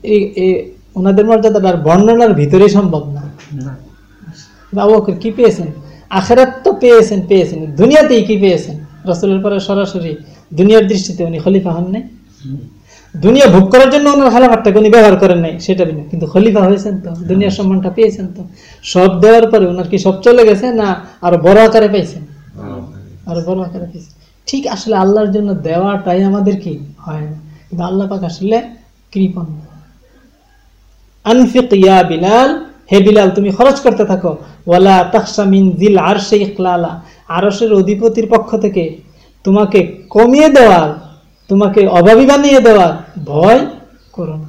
এই এই ওনাদের মর্যাদাটা আর বর্ণনার ভিতরেই সম্ভব না। না। আবু বকর কি পেয়েছেন? আখেরাত তো পেয়েছেন পেয়েছেন দুনিয়াতেই কি পেয়েছেন? রসুলের পরে সরাসরি দুনিয়ার দৃষ্টিতে উনি খলিফা হন নাই। দুনিয়া ভোগ করার জন্য ওনার খালাফাতটাকে উনি ব্যবহার করেন নাই সেটা বিনা। কিন্তু খলিফা হয়েছেন তো দুনিয়ার সম্মানটা পেয়েছেন তো। সব দেওয়ার পরে ওনার কি সব চলে গেছে না আরও বড় আকারে পাইছেন আরও বড় আকারে পেয়েছেন। ঠিক আসলে আল্লাহর জন্য দেওয়াটাই আমাদের কি হয় না। কিন্তু আল্লাহ পাক আসলে কৃপণ। আনফিক ইয়া বিলাল, হে বিলাল, তুমি খরচ করতে থাকো। ওয়ালা তাখশা মিন দিল আরশে ইখলালা, আরশের অধিপতির পক্ষ থেকে তোমাকে কমিয়ে দেওয়ার, তোমাকে অভাবী বানিয়ে দেওয়ার ভয় করো না।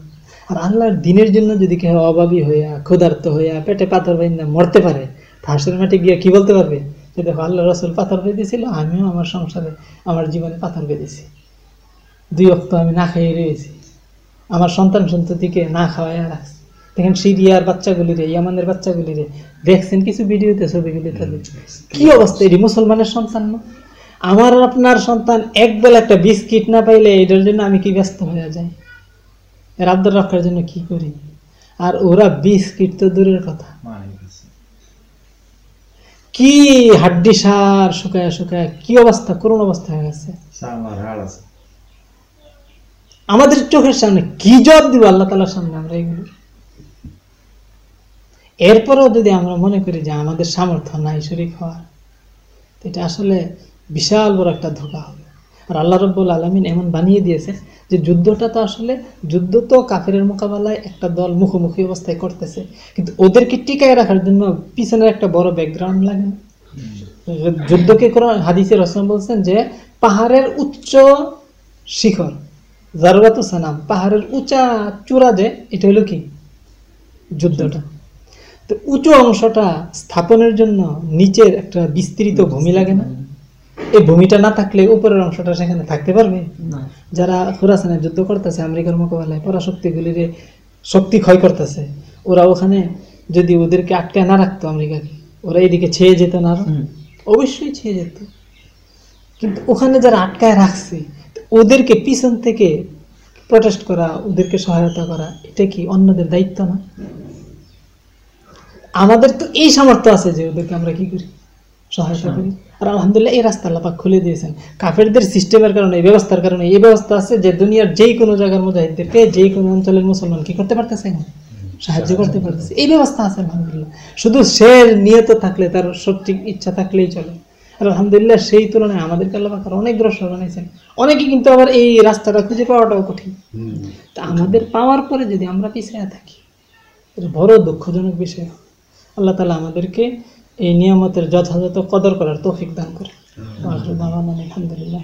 আর আল্লাহর দিনের জন্য যদি কেউ অভাবী হইয়া, ক্ষুধার্ত হইয়া, পেটে পাথর বাইন্দা মরতে পারে হাঁসের মাঠে গিয়ে কি বলতে পারবে? যে দেখো আল্লাহ রসুল পাথর বেঁধেছিল আমিও আমার সংসারে আমার জীবনে পাথর বেঁধেছি। দুই অক্ত আমি না খাইয়ে রয়েছি। আমার সন্তান সন্ততিকে না খাওয়াইয়া রাখছি দেখেন সিরিয়ার বাচ্চাগুলিরে ইয়ামানের বাচ্চাগুলিরে দেখছেন কিছু ভিডিওতে ছবিগুলি তাদের কি অবস্থা? এটি মুসলমানের সন্তান না? আমার আপনার সন্তান এক বেলা একটা বিস্কিট না পাইলে এটার জন্য আমি কি ব্যস্ত হয়ে যাই? এর আবদার রাখার জন্য কি করি? আর ওরা বিস্কিট তো দূরের কথা। কি হাড্ডি সার শুকায় শুকায় কি অবস্থা করুন অবস্থা হয়ে গেছে। আমাদের চোখের সামনে কি জবাব দিব আল্লাহ তালার সামনে আমরা এগুলো? এরপরও যদি আমরা মনে করি যে আমাদের সামর্থ্য নাই শরীর হওয়ার এটা আসলে বিশাল বড় একটা ধোকা হবে। আর আল্লাহ রব্বুল আলমিন এমন বানিয়ে দিয়েছে যে যুদ্ধটা তো আসলে, যুদ্ধ তো কাফেরের মোকাবেলায় একটা দল মুখোমুখি অবস্থায় করতেছে, কিন্তু ওদেরকে টিকায় রাখার জন্য পিছনের একটা বড় ব্যাকগ্রাউন্ড লাগে না। যুদ্ধকে কোরআন, হাদিসে রসম বলছেন যে পাহাড়ের উচ্চ শিখর জারবাত সানাম, পাহাড়ের উঁচা চূড়া যে, এটা হলো কি? যুদ্ধটা। তো উঁচু অংশটা স্থাপনের জন্য নিচের একটা বিস্তৃত ভূমি লাগে না? এই ভূমিটা না থাকলে উপরের অংশটা সেখানে থাকতে পারবে? না। যারা খুরাসানে যুদ্ধ করতেছে আমেরিকার মোকাবেলায় পরাশক্তিগুলির শক্তি ক্ষয় করতেছে ওরা ওখানে যদি ওদেরকে আটকে না রাখতো আমেরিকাকে ওরা এদিকে ছেয়ে যেত না অবশ্যই ছেয়ে যেত। কিন্তু ওখানে যারা আটকায় রাখছে ওদেরকে পিছন থেকে প্রটেস্ট করা ওদেরকে সহায়তা করা এটা কি অন্যদের দায়িত্ব না? আমাদের তো এই সামর্থ্য আছে যে ওদেরকে আমরা কি করি? সহায়তা করি আর আলহামদুলিল্লাহ এই রাস্তা আল্লাপাক খুলে দিয়েছেন। কাফেরদের সিস্টেমের কারণে এই ব্যবস্থার কারণে এই ব্যবস্থা আছে যে দুনিয়ার যেই কোনো জায়গার মুজাহিদদেরকে যেই কোনো অঞ্চলের মুসলমান কি করতে পারতেছে না সাহায্য করতে পারতেছে। এই ব্যবস্থা আছে আলহামদুলিল্লাহ। শুধু সে নিয়ত থাকলে তার সঠিক ইচ্ছা থাকলেই চলে। আর আলহামদুলিল্লাহ সেই তুলনায় আমাদেরকে আল্লাহ পাক অনেক দ্রষ্ট বানাইছেন অনেকে কিন্তু আবার এই রাস্তাটা খুঁজে পাওয়াটাও কঠিন। তা আমাদের পাওয়ার পরে যদি আমরা পিছিয়ে থাকি এটা বড় দুঃখজনক বিষয়। আল্লাহ তালা আমাদেরকে এই নিয়ামতের যথাযথ কদর করার তৌফিক দান করে। আলহামদুলিল্লাহ